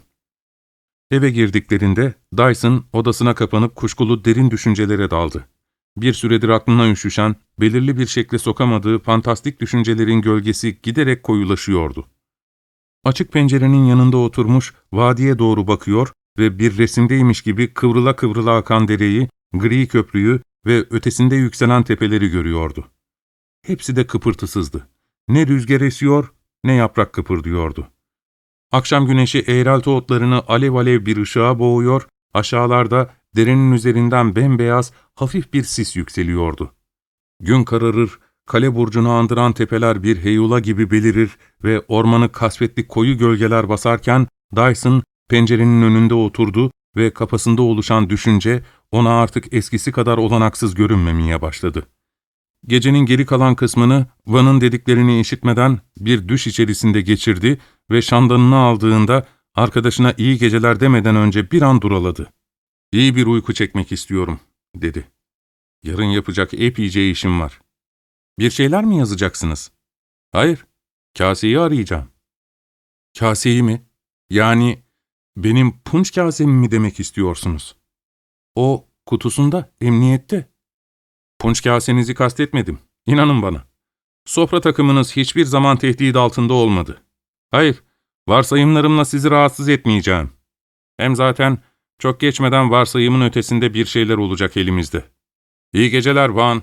Eve girdiklerinde Dyson odasına kapanıp kuşkulu derin düşüncelere daldı. Bir süredir aklına üşüşen, belirli bir şekle sokamadığı fantastik düşüncelerin gölgesi giderek koyulaşıyordu. Açık pencerenin yanında oturmuş, vadiye doğru bakıyor ve bir resimdeymiş gibi kıvrıla kıvrıla akan dereyi, gri köprüyü ve ötesinde yükselen tepeleri görüyordu. Hepsi de kıpırtısızdı. Ne rüzgar esiyor, ne yaprak kıpırdıyordu. Akşam güneşi eğrelti otlarını alev alev bir ışığa boğuyor, aşağılarda derenin üzerinden bembeyaz, hafif bir sis yükseliyordu. Gün kararır, kale burcunu andıran tepeler bir heyula gibi belirir ve ormanı kasvetli koyu gölgeler basarken Dyson pencerenin önünde oturdu ve kafasında oluşan düşünce ona artık eskisi kadar olanaksız görünmemeye başladı. Gecenin geri kalan kısmını Van'ın dediklerini işitmeden bir düş içerisinde geçirdi ve şandanını aldığında arkadaşına iyi geceler demeden önce bir an duraladı. ''İyi bir uyku çekmek istiyorum.'' dedi. ''Yarın yapacak epeyce işim var.'' ''Bir şeyler mi yazacaksınız?'' ''Hayır, kaseyi arayacağım.'' ''Kaseyi mi? Yani benim punç kasemi mi demek istiyorsunuz?'' ''O kutusunda, emniyette.'' ''Punç kasenizi kastetmedim, inanın bana. Sofra takımınız hiçbir zaman tehdit altında olmadı. Hayır, varsayımlarımla sizi rahatsız etmeyeceğim. Hem zaten çok geçmeden varsayımın ötesinde bir şeyler olacak elimizde. İyi geceler Van.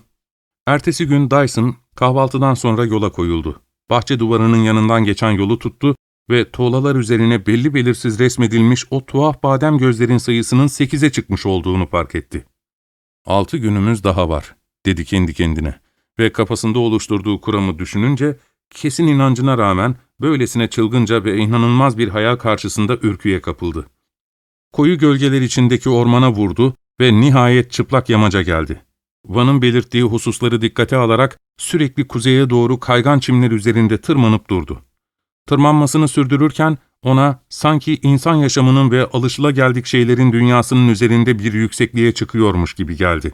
Ertesi gün Dyson kahvaltıdan sonra yola koyuldu. Bahçe duvarının yanından geçen yolu tuttu ve tuğlalar üzerine belli belirsiz resmedilmiş o tuhaf badem gözlerin sayısının sekize çıkmış olduğunu fark etti. Altı günümüz daha var, dedi kendi kendine. Ve kafasında oluşturduğu kuramı düşününce, kesin inancına rağmen böylesine çılgınca ve inanılmaz bir hayal karşısında ürküye kapıldı. Koyu gölgeler içindeki ormana vurdu ve nihayet çıplak yamaca geldi. Van'ın belirttiği hususları dikkate alarak sürekli kuzeye doğru kaygan çimler üzerinde tırmanıp durdu. Tırmanmasını sürdürürken ona sanki insan yaşamının ve alışılageldik şeylerin dünyasının üzerinde bir yüksekliğe çıkıyormuş gibi geldi.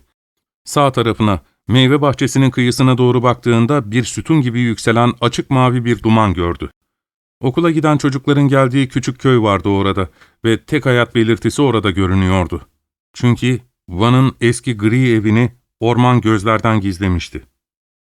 Sağ tarafına, meyve bahçesinin kıyısına doğru baktığında bir sütun gibi yükselen açık mavi bir duman gördü. Okula giden çocukların geldiği küçük köy vardı orada ve tek hayat belirtisi orada görünüyordu. Çünkü Van'ın eski gri evini orman gözlerden gizlemişti.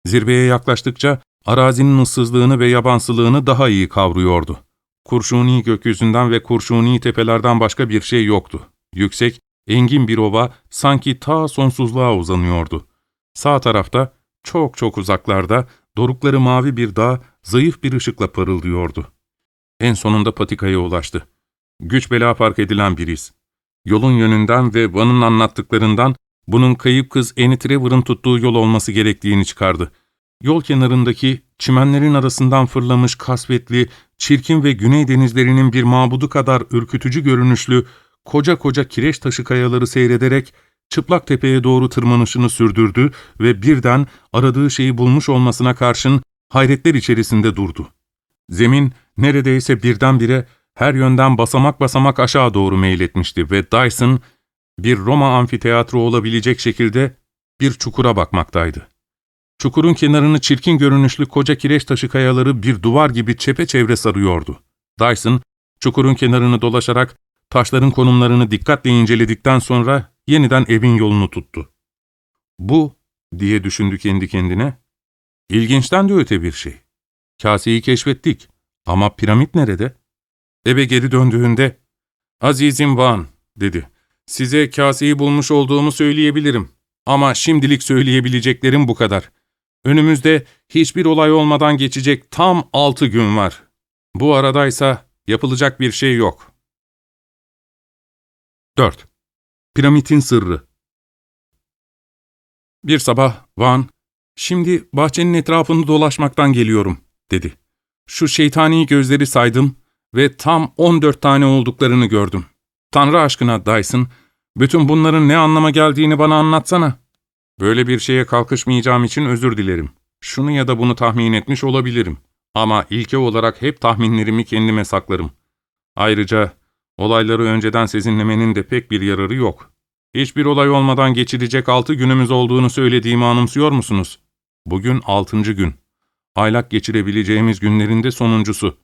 Zirveye yaklaştıkça arazinin ıssızlığını ve yabansılığını daha iyi kavruyordu. Kurşuni gökyüzünden ve kurşuni tepelerden başka bir şey yoktu. Yüksek, engin bir ova sanki ta sonsuzluğa uzanıyordu. Sağ tarafta, çok çok uzaklarda, dorukları mavi bir dağ zayıf bir ışıkla parıldıyordu. En sonunda patikaya ulaştı. Güç bela fark edilen bir iz. Yolun yönünden ve Van'ın anlattıklarından bunun kayıp kız Annie Trevor'ın tuttuğu yol olması gerektiğini çıkardı. Yol kenarındaki çimenlerin arasından fırlamış kasvetli, çirkin ve güney denizlerinin bir mabudu kadar ürkütücü görünüşlü, koca koca kireç taşı kayaları seyrederek çıplak tepeye doğru tırmanışını sürdürdü ve birden aradığı şeyi bulmuş olmasına karşın hayretler içerisinde durdu. Zemin neredeyse birdenbire her yönden basamak basamak aşağı doğru meyletmişti ve Dyson bir Roma amfiteyatro olabilecek şekilde bir çukura bakmaktaydı. Çukurun kenarını çirkin görünüşlü koca kireç taşı kayaları bir duvar gibi çepeçevre sarıyordu. Dyson, çukurun kenarını dolaşarak taşların konumlarını dikkatle inceledikten sonra yeniden evin yolunu tuttu. Bu, diye düşündü kendi kendine, ilginçten de öte bir şey. Kaseyi keşfettik ama piramit nerede? Eve geri döndüğünde, ''Azizim Van'' dedi. ''Size kaseyi bulmuş olduğumu söyleyebilirim. Ama şimdilik söyleyebileceklerim bu kadar. Önümüzde hiçbir olay olmadan geçecek tam altı gün var. Bu aradaysa yapılacak bir şey yok.'' 4. Piramidin Sırrı Bir sabah Van, ''Şimdi bahçenin etrafını dolaşmaktan geliyorum.'' dedi. ''Şu şeytani gözleri saydım ve tam 14 tane olduklarını gördüm. Tanrı aşkına Dyson, bütün bunların ne anlama geldiğini bana anlatsana. Böyle bir şeye kalkışmayacağım için özür dilerim. Şunu ya da bunu tahmin etmiş olabilirim. Ama ilke olarak hep tahminlerimi kendime saklarım. Ayrıca olayları önceden sezinlemenin de pek bir yararı yok. Hiçbir olay olmadan geçirecek altı günümüz olduğunu söylediğimi anımsıyor musunuz? Bugün altıncı gün. Aylak geçirebileceğimiz günlerin de sonuncusu.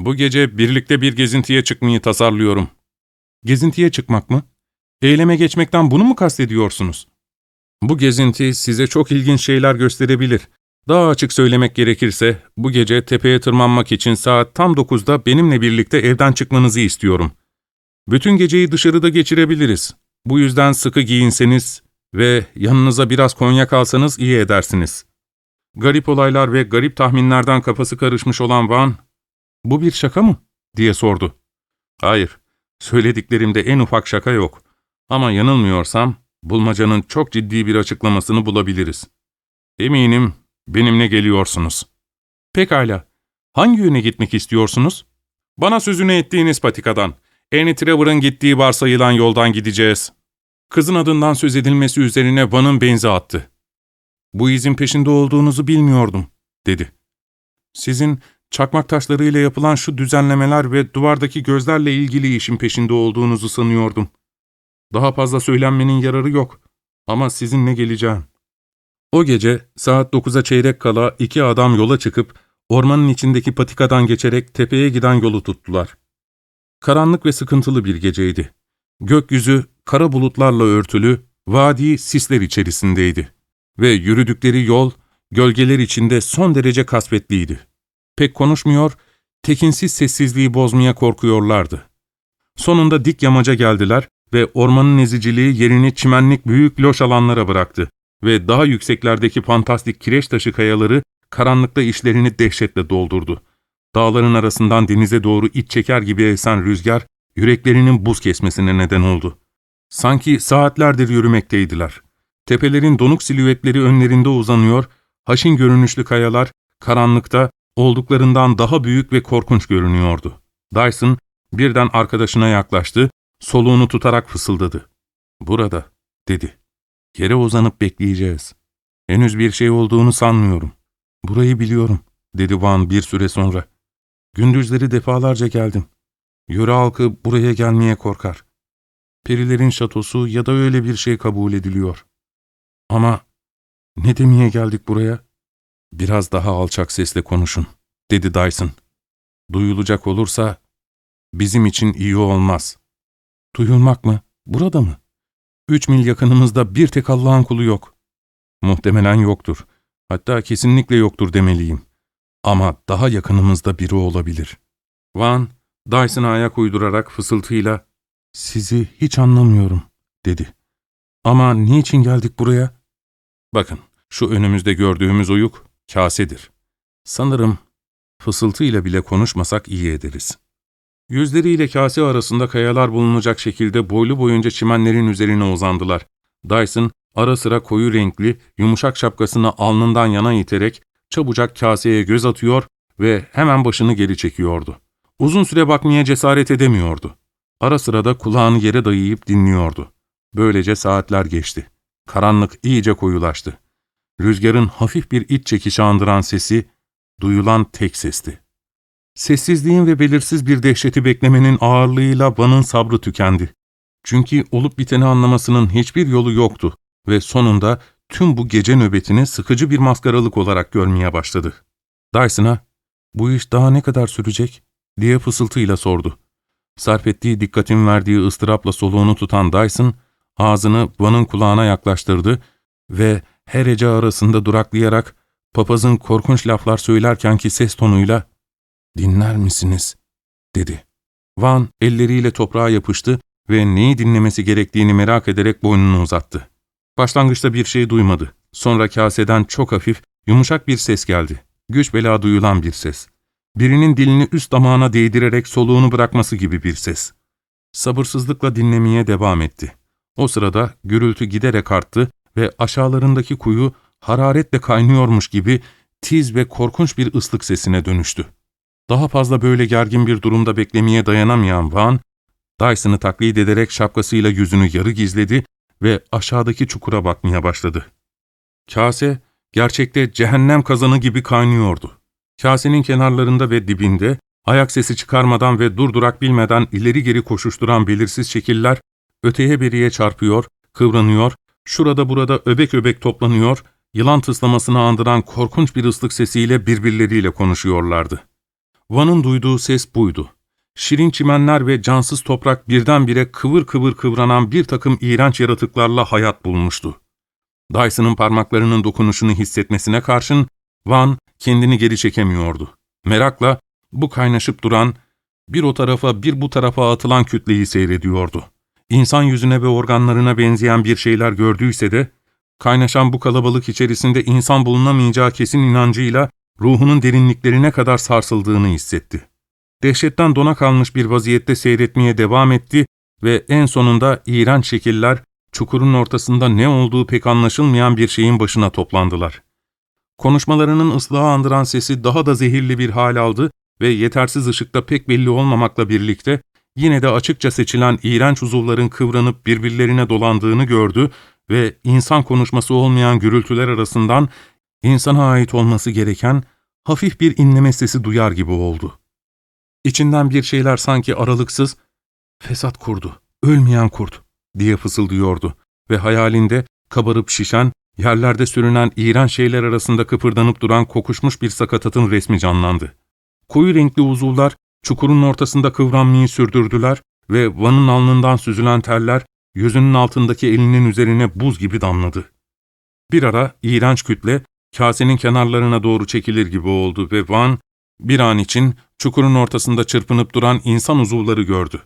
Bu gece birlikte bir gezintiye çıkmayı tasarlıyorum. Gezintiye çıkmak mı? Eyleme geçmekten bunu mu kastediyorsunuz? Bu gezinti size çok ilginç şeyler gösterebilir. Daha açık söylemek gerekirse, bu gece tepeye tırmanmak için saat tam 9'da benimle birlikte evden çıkmanızı istiyorum. Bütün geceyi dışarıda geçirebiliriz. Bu yüzden sıkı giyinseniz ve yanınıza biraz konyak alsanız iyi edersiniz. Garip olaylar ve garip tahminlerden kafası karışmış olan Van, ''Bu bir şaka mı?'' diye sordu. ''Hayır, söylediklerimde en ufak şaka yok. Ama yanılmıyorsam, bulmacanın çok ciddi bir açıklamasını bulabiliriz. Eminim benimle geliyorsunuz. Pekala, hangi yöne gitmek istiyorsunuz? Bana sözünü ettiğiniz patikadan, Annie Trevor'ın gittiği varsayılan yoldan gideceğiz. Kızın adından söz edilmesi üzerine Van'ın benzi attı. Bu izin peşinde olduğunuzu bilmiyordum, dedi. Sizin çakmak taşlarıyla yapılan şu düzenlemeler ve duvardaki gözlerle ilgili işin peşinde olduğunuzu sanıyordum. Daha fazla söylenmenin yararı yok ama sizinle geleceğim. O gece saat 9'a çeyrek kala iki adam yola çıkıp ormanın içindeki patikadan geçerek tepeye giden yolu tuttular. Karanlık ve sıkıntılı bir geceydi. Gökyüzü kara bulutlarla örtülü, vadi sisler içerisindeydi. Ve yürüdükleri yol, gölgeler içinde son derece kasvetliydi. Pek konuşmuyor, tekinsiz sessizliği bozmaya korkuyorlardı. Sonunda dik yamaca geldiler ve ormanın eziciliği yerini çimenlik büyük loş alanlara bıraktı ve daha yükseklerdeki fantastik kireç taşı kayaları karanlıkta işlerini dehşetle doldurdu. Dağların arasından denize doğru iç çeker gibi esen rüzgar, yüreklerinin buz kesmesine neden oldu. Sanki saatlerdir yürümekteydiler. Tepelerin donuk silüetleri önlerinde uzanıyor, haşin görünüşlü kayalar, karanlıkta olduklarından daha büyük ve korkunç görünüyordu. Dyson birden arkadaşına yaklaştı, soluğunu tutarak fısıldadı. ''Burada.'' dedi. ''Yere uzanıp bekleyeceğiz. Henüz bir şey olduğunu sanmıyorum. Burayı biliyorum.'' dedi Van bir süre sonra. ''Gündüzleri defalarca geldim. Yöre halkı buraya gelmeye korkar. Perilerin şatosu ya da öyle bir şey kabul ediliyor. Ama ne demeye geldik buraya? Biraz daha alçak sesle konuşun, dedi Dyson. Duyulacak olursa bizim için iyi olmaz. Duyulmak mı? Burada mı? Üç mil yakınımızda bir tek Allah'ın kulu yok. Muhtemelen yoktur. Hatta kesinlikle yoktur demeliyim. Ama daha yakınımızda biri olabilir. Van, Dyson'a ayak uydurarak fısıltıyla ''Sizi hiç anlamıyorum.'' dedi. ''Ama niçin geldik buraya?'' Bakın, şu önümüzde gördüğümüz oyuk kasedir. Sanırım fısıltıyla bile konuşmasak iyi ederiz. Yüzleriyle kase arasında kayalar bulunacak şekilde boylu boyunca çimenlerin üzerine uzandılar. Dyson ara sıra koyu renkli, yumuşak şapkasını alnından yana iterek çabucak kaseye göz atıyor ve hemen başını geri çekiyordu. Uzun süre bakmaya cesaret edemiyordu. Ara sıra da kulağını yere dayayıp dinliyordu. Böylece saatler geçti. Karanlık iyice koyulaştı. Rüzgarın hafif bir iç çekişi andıran sesi, duyulan tek sesti. Sessizliğin ve belirsiz bir dehşeti beklemenin ağırlığıyla Van'ın sabrı tükendi. Çünkü olup biteni anlamasının hiçbir yolu yoktu ve sonunda tüm bu gece nöbetini sıkıcı bir maskaralık olarak görmeye başladı. Dyson'a, ''Bu iş daha ne kadar sürecek?'' diye fısıltıyla sordu. Sarf ettiği dikkatin verdiği ıstırapla soluğunu tutan Dyson, ağzını Van'ın kulağına yaklaştırdı ve her hece arasında duraklayarak papazın korkunç laflar söylerkenki ses tonuyla ''Dinler misiniz?'' dedi. Van elleriyle toprağa yapıştı ve neyi dinlemesi gerektiğini merak ederek boynunu uzattı. Başlangıçta bir şey duymadı. Sonra kaseden çok hafif, yumuşak bir ses geldi. Güç bela duyulan bir ses. Birinin dilini üst damağına değdirerek soluğunu bırakması gibi bir ses. Sabırsızlıkla dinlemeye devam etti. O sırada gürültü giderek arttı ve aşağılarındaki kuyu hararetle kaynıyormuş gibi tiz ve korkunç bir ıslık sesine dönüştü. Daha fazla böyle gergin bir durumda beklemeye dayanamayan Van, Dyson'ı taklit ederek şapkasıyla yüzünü yarı gizledi ve aşağıdaki çukura bakmaya başladı. Kase, gerçekte cehennem kazanı gibi kaynıyordu. Kasenin kenarlarında ve dibinde, ayak sesi çıkarmadan ve durdurak bilmeden ileri geri koşuşturan belirsiz şekiller, öteye beriye çarpıyor, kıvranıyor, şurada burada öbek öbek toplanıyor, yılan tıslamasını andıran korkunç bir ıslık sesiyle birbirleriyle konuşuyorlardı. Van'ın duyduğu ses buydu. Şirin çimenler ve cansız toprak birdenbire kıvır kıvır kıvranan bir takım iğrenç yaratıklarla hayat bulmuştu. Dyson'ın parmaklarının dokunuşunu hissetmesine karşın, Van kendini geri çekemiyordu. Merakla bu kaynaşıp duran, bir o tarafa bir bu tarafa atılan kütleyi seyrediyordu. İnsan yüzüne ve organlarına benzeyen bir şeyler gördüyse de, kaynaşan bu kalabalık içerisinde insan bulunamayacağı kesin inancıyla ruhunun derinliklerine kadar sarsıldığını hissetti. Dehşetten dona kalmış bir vaziyette seyretmeye devam etti ve en sonunda iğrenç şekiller, çukurun ortasında ne olduğu pek anlaşılmayan bir şeyin başına toplandılar. Konuşmalarının ıslahı andıran sesi daha da zehirli bir hal aldı ve yetersiz ışıkta pek belli olmamakla birlikte yine de açıkça seçilen iğrenç uzuvların kıvranıp birbirlerine dolandığını gördü ve insan konuşması olmayan gürültüler arasından insana ait olması gereken hafif bir inleme sesi duyar gibi oldu. İçinden bir şeyler sanki aralıksız, fesat kurdu, ölmeyen kurt diye fısıldıyordu ve hayalinde kabarıp şişen, yerlerde sürünen iğrenç şeyler arasında kıpırdanıp duran kokuşmuş bir sakatatın resmi canlandı. Koyu renkli uzuvlar çukurun ortasında kıvranmayı sürdürdüler ve Van'ın alnından süzülen terler yüzünün altındaki elinin üzerine buz gibi damladı. Bir ara iğrenç kütle kasenin kenarlarına doğru çekilir gibi oldu ve Van bir an için çukurun ortasında çırpınıp duran insan uzuvları gördü.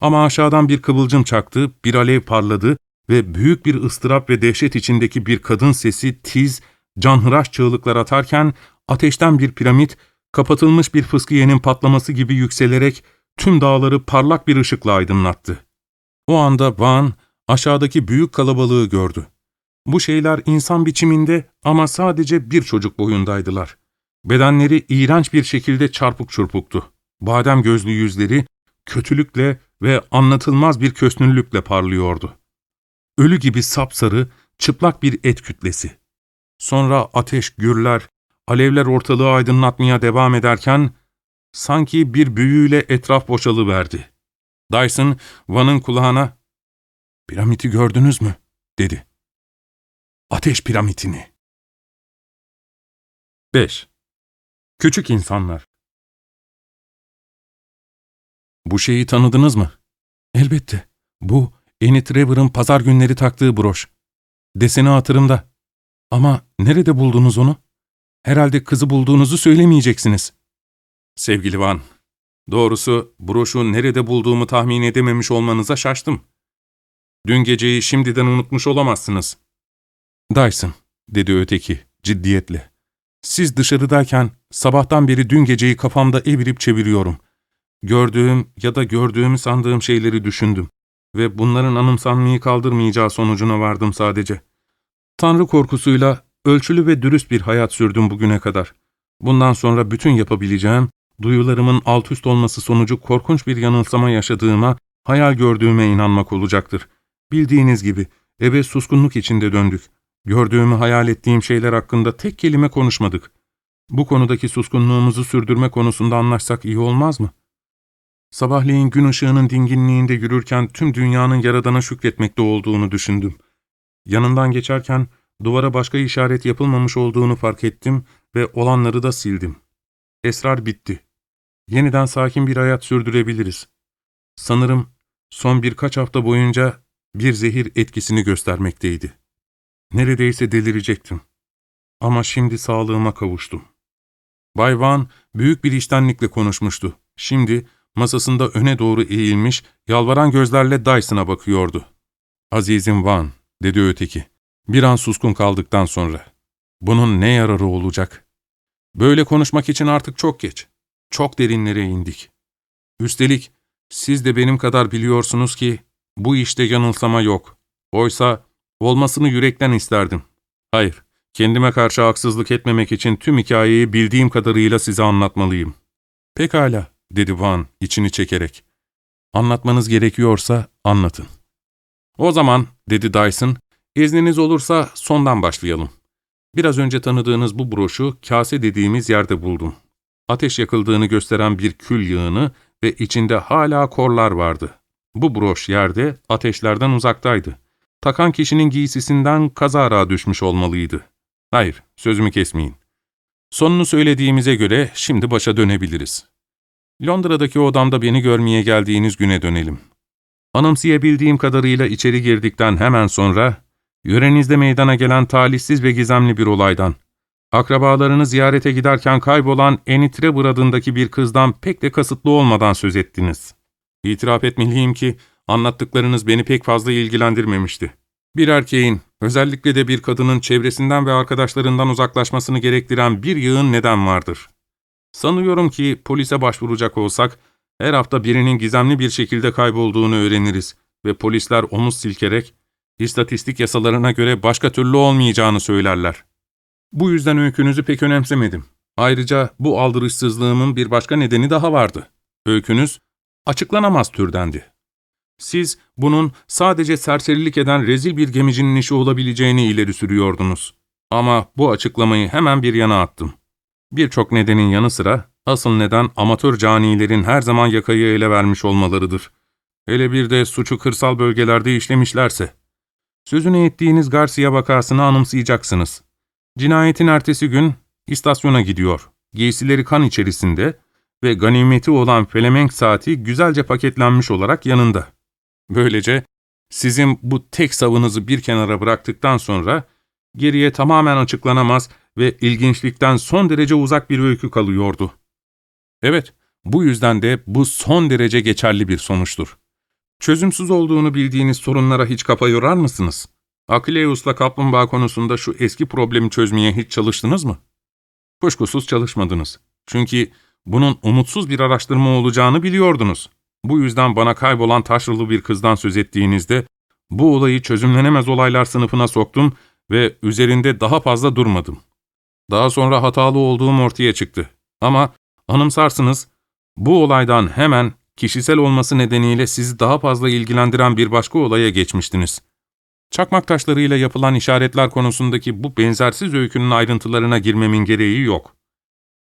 Ama aşağıdan bir kıvılcım çaktı, bir alev parladı ve büyük bir ıstırap ve dehşet içindeki bir kadın sesi tiz, canhıraş çığlıklar atarken ateşten bir piramit, kapatılmış bir fıskiyenin patlaması gibi yükselerek tüm dağları parlak bir ışıkla aydınlattı. O anda Van, aşağıdaki büyük kalabalığı gördü. Bu şeyler insan biçiminde ama sadece bir çocuk boyundaydılar. Bedenleri iğrenç bir şekilde çarpık çırpıktı. Badem gözlü yüzleri kötülükle ve anlatılmaz bir kösnüllükle parlıyordu. Ölü gibi sapsarı, çıplak bir et kütlesi. Sonra ateş gürler, alevler ortalığı aydınlatmaya devam ederken, sanki bir büyüyle etraf boşalıverdi. Dyson, Van'ın kulağına, ''Piramidi gördünüz mü?'' dedi. ''Ateş piramitini.'' 5. Küçük insanlar Bu şeyi tanıdınız mı? Elbette. Bu, Annie Trevor'ın pazar günleri taktığı broş. Deseni hatırımda. Ama nerede buldunuz onu? Herhalde kızı bulduğunuzu söylemeyeceksiniz. Sevgili Van, doğrusu broşu nerede bulduğumu tahmin edememiş olmanıza şaştım. Dün geceyi şimdiden unutmuş olamazsınız. Dyson, dedi öteki ciddiyetle. Siz dışarıdayken sabahtan beri dün geceyi kafamda evirip çeviriyorum. Gördüğüm ya da gördüğümü sandığım şeyleri düşündüm ve bunların anımsanmayı kaldırmayacağı sonucuna vardım sadece. Tanrı korkusuyla ölçülü ve dürüst bir hayat sürdüm bugüne kadar. Bundan sonra bütün yapabileceğim, duyularımın alt üst olması sonucu korkunç bir yanılsama yaşadığıma, hayal gördüğüme inanmak olacaktır. Bildiğiniz gibi eve suskunluk içinde döndük. Gördüğümü hayal ettiğim şeyler hakkında tek kelime konuşmadık. Bu konudaki suskunluğumuzu sürdürme konusunda anlaşsak iyi olmaz mı? Sabahleyin gün ışığının dinginliğinde yürürken tüm dünyanın Yaradan'a şükretmekte olduğunu düşündüm. Yanından geçerken duvara başka işaret yapılmamış olduğunu fark ettim ve olanları da sildim. Esrar bitti. Yeniden sakin bir hayat sürdürebiliriz. Sanırım son birkaç hafta boyunca bir zehir etkisini göstermekteydi. Neredeyse delirecektim. Ama şimdi sağlığıma kavuştum. Bay Van büyük bir iştenlikle konuşmuştu. Şimdi masasında öne doğru eğilmiş, yalvaran gözlerle Dyson'a bakıyordu. ''Azizim Van'' dedi öteki. Bir an suskun kaldıktan sonra. ''Bunun ne yararı olacak?'' ''Böyle konuşmak için artık çok geç. Çok derinlere indik. Üstelik siz de benim kadar biliyorsunuz ki bu işte yanılsama yok. Oysa olmasını yürekten isterdim. Hayır, kendime karşı haksızlık etmemek için tüm hikayeyi bildiğim kadarıyla size anlatmalıyım.'' ''Pekala.'' dedi Van içini çekerek. Anlatmanız gerekiyorsa anlatın. O zaman, dedi Dyson, izniniz olursa sondan başlayalım. Biraz önce tanıdığınız bu broşu kase dediğimiz yerde buldum. Ateş yakıldığını gösteren bir kül yığını ve içinde hala korlar vardı. Bu broş yerde ateşlerden uzaktaydı. Takan kişinin giysisinden kazara düşmüş olmalıydı. Hayır, sözümü kesmeyin. Sonunu söylediğimize göre şimdi başa dönebiliriz. Londra'daki odamda beni görmeye geldiğiniz güne dönelim. Anımsayabildiğim kadarıyla içeri girdikten hemen sonra, yörenizde meydana gelen talihsiz ve gizemli bir olaydan, akrabalarını ziyarete giderken kaybolan Trevor adındaki bir kızdan pek de kasıtlı olmadan söz ettiniz. İtiraf etmeliyim ki, anlattıklarınız beni pek fazla ilgilendirmemişti. Bir erkeğin, özellikle de bir kadının çevresinden ve arkadaşlarından uzaklaşmasını gerektiren bir yığın neden vardır. Sanıyorum ki polise başvuracak olsak, her hafta birinin gizemli bir şekilde kaybolduğunu öğreniriz ve polisler omuz silkerek, istatistik yasalarına göre başka türlü olmayacağını söylerler. Bu yüzden öykünüzü pek önemsemedim. Ayrıca bu aldırışsızlığımın bir başka nedeni daha vardı. Öykünüz, açıklanamaz türdendi. Siz bunun sadece serserilik eden rezil bir gemicinin işi olabileceğini ileri sürüyordunuz. Ama bu açıklamayı hemen bir yana attım. Birçok nedenin yanı sıra asıl neden amatör canilerin her zaman yakayı ele vermiş olmalarıdır. Hele bir de suçu kırsal bölgelerde işlemişlerse. Sözünü ettiğiniz Garcia vakasını anımsayacaksınız. Cinayetin ertesi gün istasyona gidiyor. Giysileri kan içerisinde ve ganimeti olan felemenk saati güzelce paketlenmiş olarak yanında. Böylece sizin bu tek savınızı bir kenara bıraktıktan sonra geriye tamamen açıklanamaz ve ilginçlikten son derece uzak bir öykü kalıyordu. Evet, bu yüzden de bu son derece geçerli bir sonuçtur. Çözümsüz olduğunu bildiğiniz sorunlara hiç kafa yorar mısınız? Akileus'la kaplumbağa konusunda şu eski problemi çözmeye hiç çalıştınız mı? Kuşkusuz çalışmadınız. Çünkü bunun umutsuz bir araştırma olacağını biliyordunuz. Bu yüzden bana kaybolan taşralı bir kızdan söz ettiğinizde, bu olayı çözümlenemez olaylar sınıfına soktum ve üzerinde daha fazla durmadım. Daha sonra hatalı olduğum ortaya çıktı. Ama anımsarsınız, bu olaydan hemen kişisel olması nedeniyle sizi daha fazla ilgilendiren bir başka olaya geçmiştiniz. Çakmak taşlarıyla yapılan işaretler konusundaki bu benzersiz öykünün ayrıntılarına girmemin gereği yok.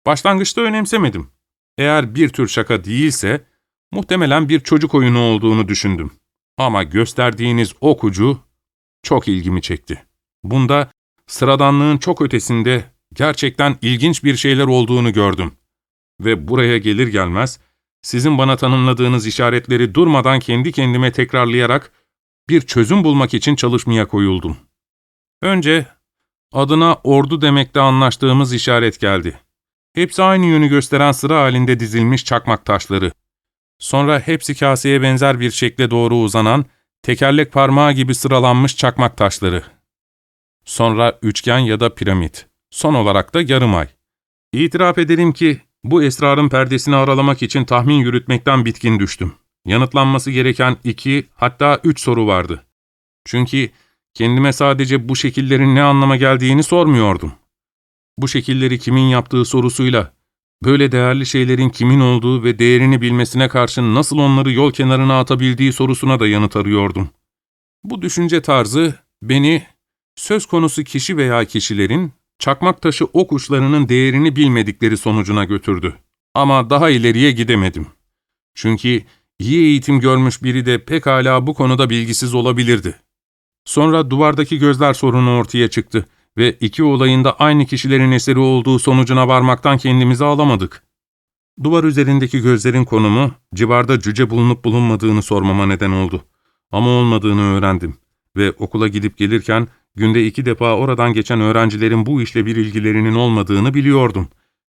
Başlangıçta önemsemedim. Eğer bir tür şaka değilse, muhtemelen bir çocuk oyunu olduğunu düşündüm. Ama gösterdiğiniz okucu çok ilgimi çekti. Bunda sıradanlığın çok ötesinde gerçekten ilginç bir şeyler olduğunu gördüm. Ve buraya gelir gelmez, sizin bana tanımladığınız işaretleri durmadan kendi kendime tekrarlayarak bir çözüm bulmak için çalışmaya koyuldum. Önce adına ordu demekte anlaştığımız işaret geldi. Hepsi aynı yönü gösteren sıra halinde dizilmiş çakmak taşları. Sonra hepsi kaseye benzer bir şekle doğru uzanan, tekerlek parmağı gibi sıralanmış çakmak taşları. Sonra üçgen ya da piramit. Son olarak da yarım ay. İtiraf ederim ki bu esrarın perdesini aralamak için tahmin yürütmekten bitkin düştüm. Yanıtlanması gereken iki hatta üç soru vardı. Çünkü kendime sadece bu şekillerin ne anlama geldiğini sormuyordum. Bu şekilleri kimin yaptığı sorusuyla, böyle değerli şeylerin kimin olduğu ve değerini bilmesine karşın nasıl onları yol kenarına atabildiği sorusuna da yanıt arıyordum. Bu düşünce tarzı beni söz konusu kişi veya kişilerin çakmak taşı ok uçlarının değerini bilmedikleri sonucuna götürdü. Ama daha ileriye gidemedim. Çünkü iyi eğitim görmüş biri de pekala bu konuda bilgisiz olabilirdi. Sonra duvardaki gözler sorunu ortaya çıktı ve iki olayın da aynı kişilerin eseri olduğu sonucuna varmaktan kendimizi alamadık. Duvar üzerindeki gözlerin konumu, civarda cüce bulunup bulunmadığını sormama neden oldu. Ama olmadığını öğrendim ve okula gidip gelirken günde iki defa oradan geçen öğrencilerin bu işle bir ilgilerinin olmadığını biliyordum.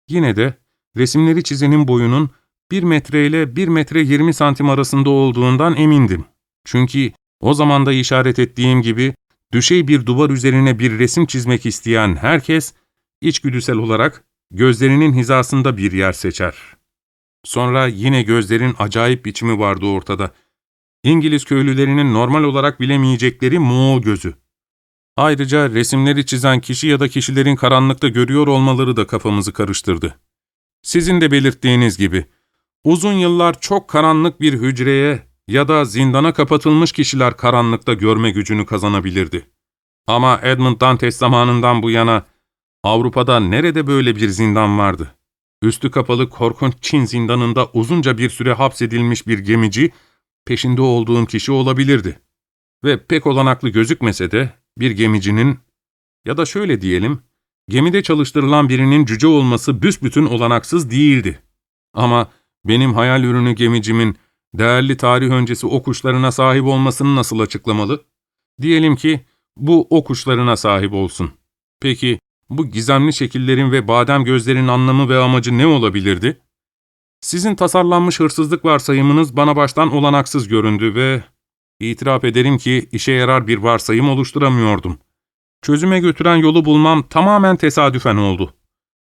Yine de resimleri çizenin boyunun 1 metre ile 1 metre 20 santim arasında olduğundan emindim. Çünkü o zaman da işaret ettiğim gibi düşey bir duvar üzerine bir resim çizmek isteyen herkes, içgüdüsel olarak gözlerinin hizasında bir yer seçer. Sonra yine gözlerin acayip biçimi vardı ortada. İngiliz köylülerinin normal olarak bilemeyecekleri Moğol gözü. Ayrıca resimleri çizen kişi ya da kişilerin karanlıkta görüyor olmaları da kafamızı karıştırdı. Sizin de belirttiğiniz gibi, uzun yıllar çok karanlık bir hücreye ya da zindana kapatılmış kişiler karanlıkta görme gücünü kazanabilirdi. Ama Edmund Dantes zamanından bu yana Avrupa'da nerede böyle bir zindan vardı? Üstü kapalı korkunç Çin zindanında uzunca bir süre hapsedilmiş bir gemici, peşinde olduğum kişi olabilirdi. Ve pek olanaklı gözükmese de bir gemicinin ya da şöyle diyelim, gemide çalıştırılan birinin cüce olması büsbütün olanaksız değildi. Ama benim hayal ürünü gemicimin değerli tarih öncesi o kuşlarına sahip olmasını nasıl açıklamalı? Diyelim ki bu o kuşlarına sahip olsun. Peki bu gizemli şekillerin ve badem gözlerin anlamı ve amacı ne olabilirdi? Sizin tasarlanmış hırsızlık varsayımınız bana baştan olanaksız göründü ve itiraf ederim ki işe yarar bir varsayım oluşturamıyordum. Çözüme götüren yolu bulmam tamamen tesadüfen oldu.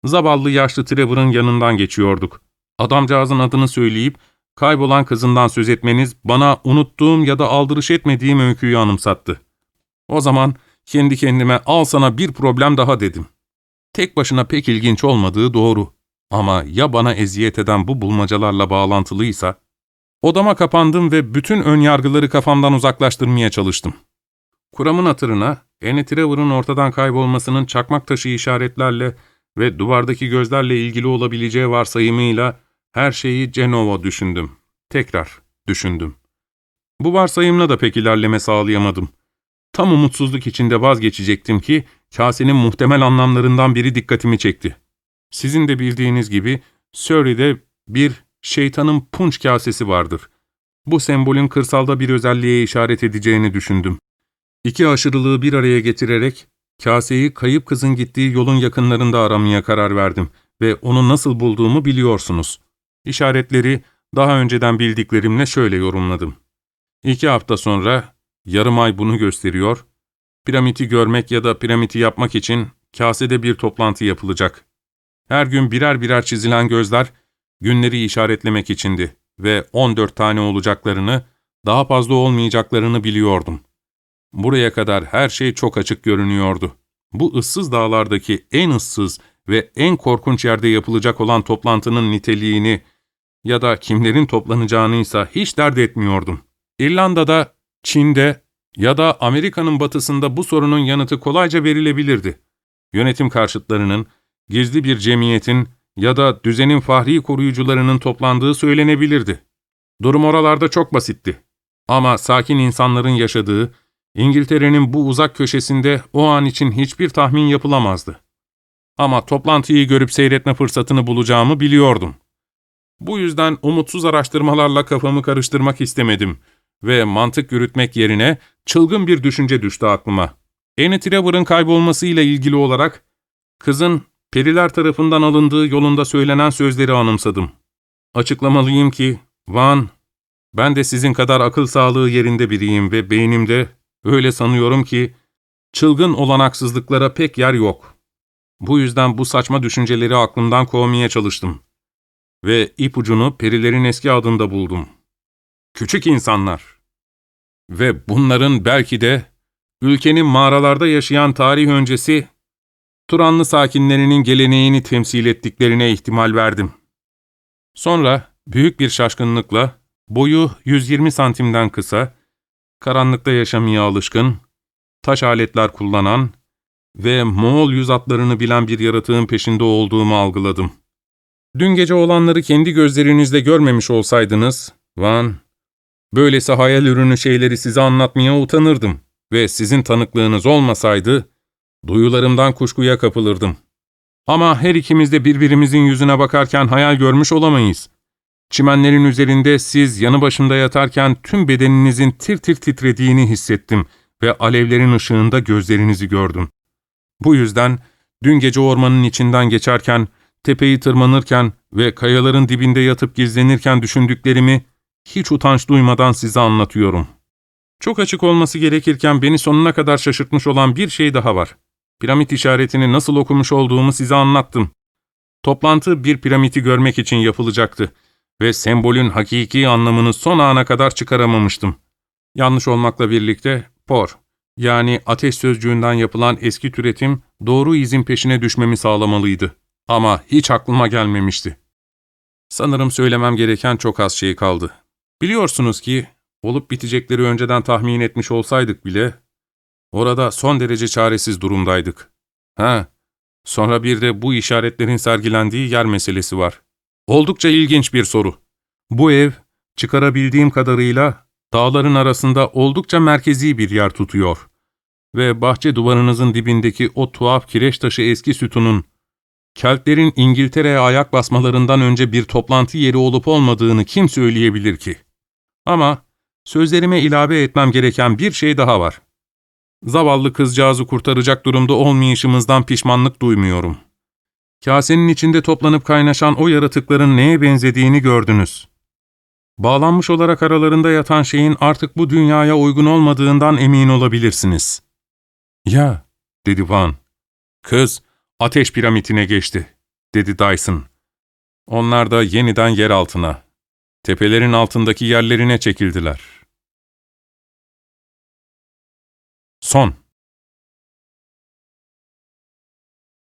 Zavallı yaşlı Trevor'ın yanından geçiyorduk. Adamcağızın adını söyleyip kaybolan kızından söz etmeniz bana unuttuğum ya da aldırış etmediğim öyküyü anımsattı. O zaman kendi kendime al sana bir problem daha dedim. Tek başına pek ilginç olmadığı doğru. Ama ya bana eziyet eden bu bulmacalarla bağlantılıysa? Odama kapandım ve bütün ön yargıları kafamdan uzaklaştırmaya çalıştım. Kuramın hatırına, Annie Trevor'ın ortadan kaybolmasının çakmak taşı işaretlerle ve duvardaki gözlerle ilgili olabileceği varsayımıyla her şeyi Cenova düşündüm. Tekrar düşündüm. Bu varsayımla da pek ilerleme sağlayamadım. Tam umutsuzluk içinde vazgeçecektim ki, kasenin muhtemel anlamlarından biri dikkatimi çekti. Sizin de bildiğiniz gibi, Surrey'de bir şeytanın punç kasesi vardır. Bu sembolün kırsalda bir özelliğe işaret edeceğini düşündüm. İki aşırılığı bir araya getirerek, kaseyi kayıp kızın gittiği yolun yakınlarında aramaya karar verdim ve onu nasıl bulduğumu biliyorsunuz. İşaretleri daha önceden bildiklerimle şöyle yorumladım. İki hafta sonra, yarım ay bunu gösteriyor, piramiti görmek ya da piramiti yapmak için kasede bir toplantı yapılacak. Her gün birer birer çizilen gözler, günleri işaretlemek içindi ve 14 tane olacaklarını, daha fazla olmayacaklarını biliyordum. Buraya kadar her şey çok açık görünüyordu. Bu ıssız dağlardaki en ıssız ve en korkunç yerde yapılacak olan toplantının niteliğini ya da kimlerin toplanacağını ise hiç dert etmiyordum. İrlanda'da, Çin'de ya da Amerika'nın batısında bu sorunun yanıtı kolayca verilebilirdi. Yönetim karşıtlarının, gizli bir cemiyetin ya da düzenin fahri koruyucularının toplandığı söylenebilirdi. Durum oralarda çok basitti. Ama sakin insanların yaşadığı, İngiltere'nin bu uzak köşesinde o an için hiçbir tahmin yapılamazdı. Ama toplantıyı görüp seyretme fırsatını bulacağımı biliyordum. Bu yüzden umutsuz araştırmalarla kafamı karıştırmak istemedim ve mantık yürütmek yerine çılgın bir düşünce düştü aklıma. Annie Trevor'ın kaybolmasıyla ilgili olarak kızın periler tarafından alındığı yolunda söylenen sözleri anımsadım. Açıklamalıyım ki, Van, ben de sizin kadar akıl sağlığı yerinde biriyim ve beynimde öyle sanıyorum ki çılgın olanaksızlıklara pek yer yok. Bu yüzden bu saçma düşünceleri aklımdan kovmaya çalıştım. Ve ipucunu perilerin eski adında buldum. Küçük insanlar. Ve bunların belki de ülkenin mağaralarda yaşayan tarih öncesi Turanlı sakinlerinin geleneğini temsil ettiklerine ihtimal verdim. Sonra büyük bir şaşkınlıkla boyu 120 santimden kısa, karanlıkta yaşamaya alışkın, taş aletler kullanan ve Moğol yüz atlarını bilen bir yaratığın peşinde olduğumu algıladım. Dün gece olanları kendi gözlerinizle görmemiş olsaydınız, Van, böylesi hayal ürünü şeyleri size anlatmaya utanırdım ve sizin tanıklığınız olmasaydı, duyularımdan kuşkuya kapılırdım. Ama her ikimiz de birbirimizin yüzüne bakarken hayal görmüş olamayız. Çimenlerin üzerinde siz yanı başımda yatarken tüm bedeninizin tir tir titrediğini hissettim ve alevlerin ışığında gözlerinizi gördüm. Bu yüzden dün gece ormanın içinden geçerken, tepeyi tırmanırken ve kayaların dibinde yatıp gizlenirken düşündüklerimi hiç utanç duymadan size anlatıyorum. Çok açık olması gerekirken beni sonuna kadar şaşırtmış olan bir şey daha var. Piramit işaretini nasıl okumuş olduğumu size anlattım. Toplantı bir piramiti görmek için yapılacaktı ve sembolün hakiki anlamını son ana kadar çıkaramamıştım. Yanlış olmakla birlikte por, yani ateş sözcüğünden yapılan eski türetim doğru izin peşine düşmemi sağlamalıydı. Ama hiç aklıma gelmemişti. Sanırım söylemem gereken çok az şey kaldı. Biliyorsunuz ki olup bitecekleri önceden tahmin etmiş olsaydık bile orada son derece çaresiz durumdaydık. Ha, sonra bir de bu işaretlerin sergilendiği yer meselesi var. Oldukça ilginç bir soru. Bu ev, çıkarabildiğim kadarıyla dağların arasında oldukça merkezi bir yer tutuyor. Ve bahçe duvarınızın dibindeki o tuhaf kireç taşı eski sütunun, Keltlerin İngiltere'ye ayak basmalarından önce bir toplantı yeri olup olmadığını kim söyleyebilir ki? Ama sözlerime ilave etmem gereken bir şey daha var. Zavallı kızcağızı kurtaracak durumda olmayışımızdan pişmanlık duymuyorum. Kasenin içinde toplanıp kaynaşan o yaratıkların neye benzediğini gördünüz. Bağlanmış olarak aralarında yatan şeyin artık bu dünyaya uygun olmadığından emin olabilirsiniz. ''Ya'' dedi Van. ''Kız, ateş piramitine geçti.'' dedi Dyson. Onlar da yeniden yer altına, tepelerin altındaki yerlerine çekildiler. Son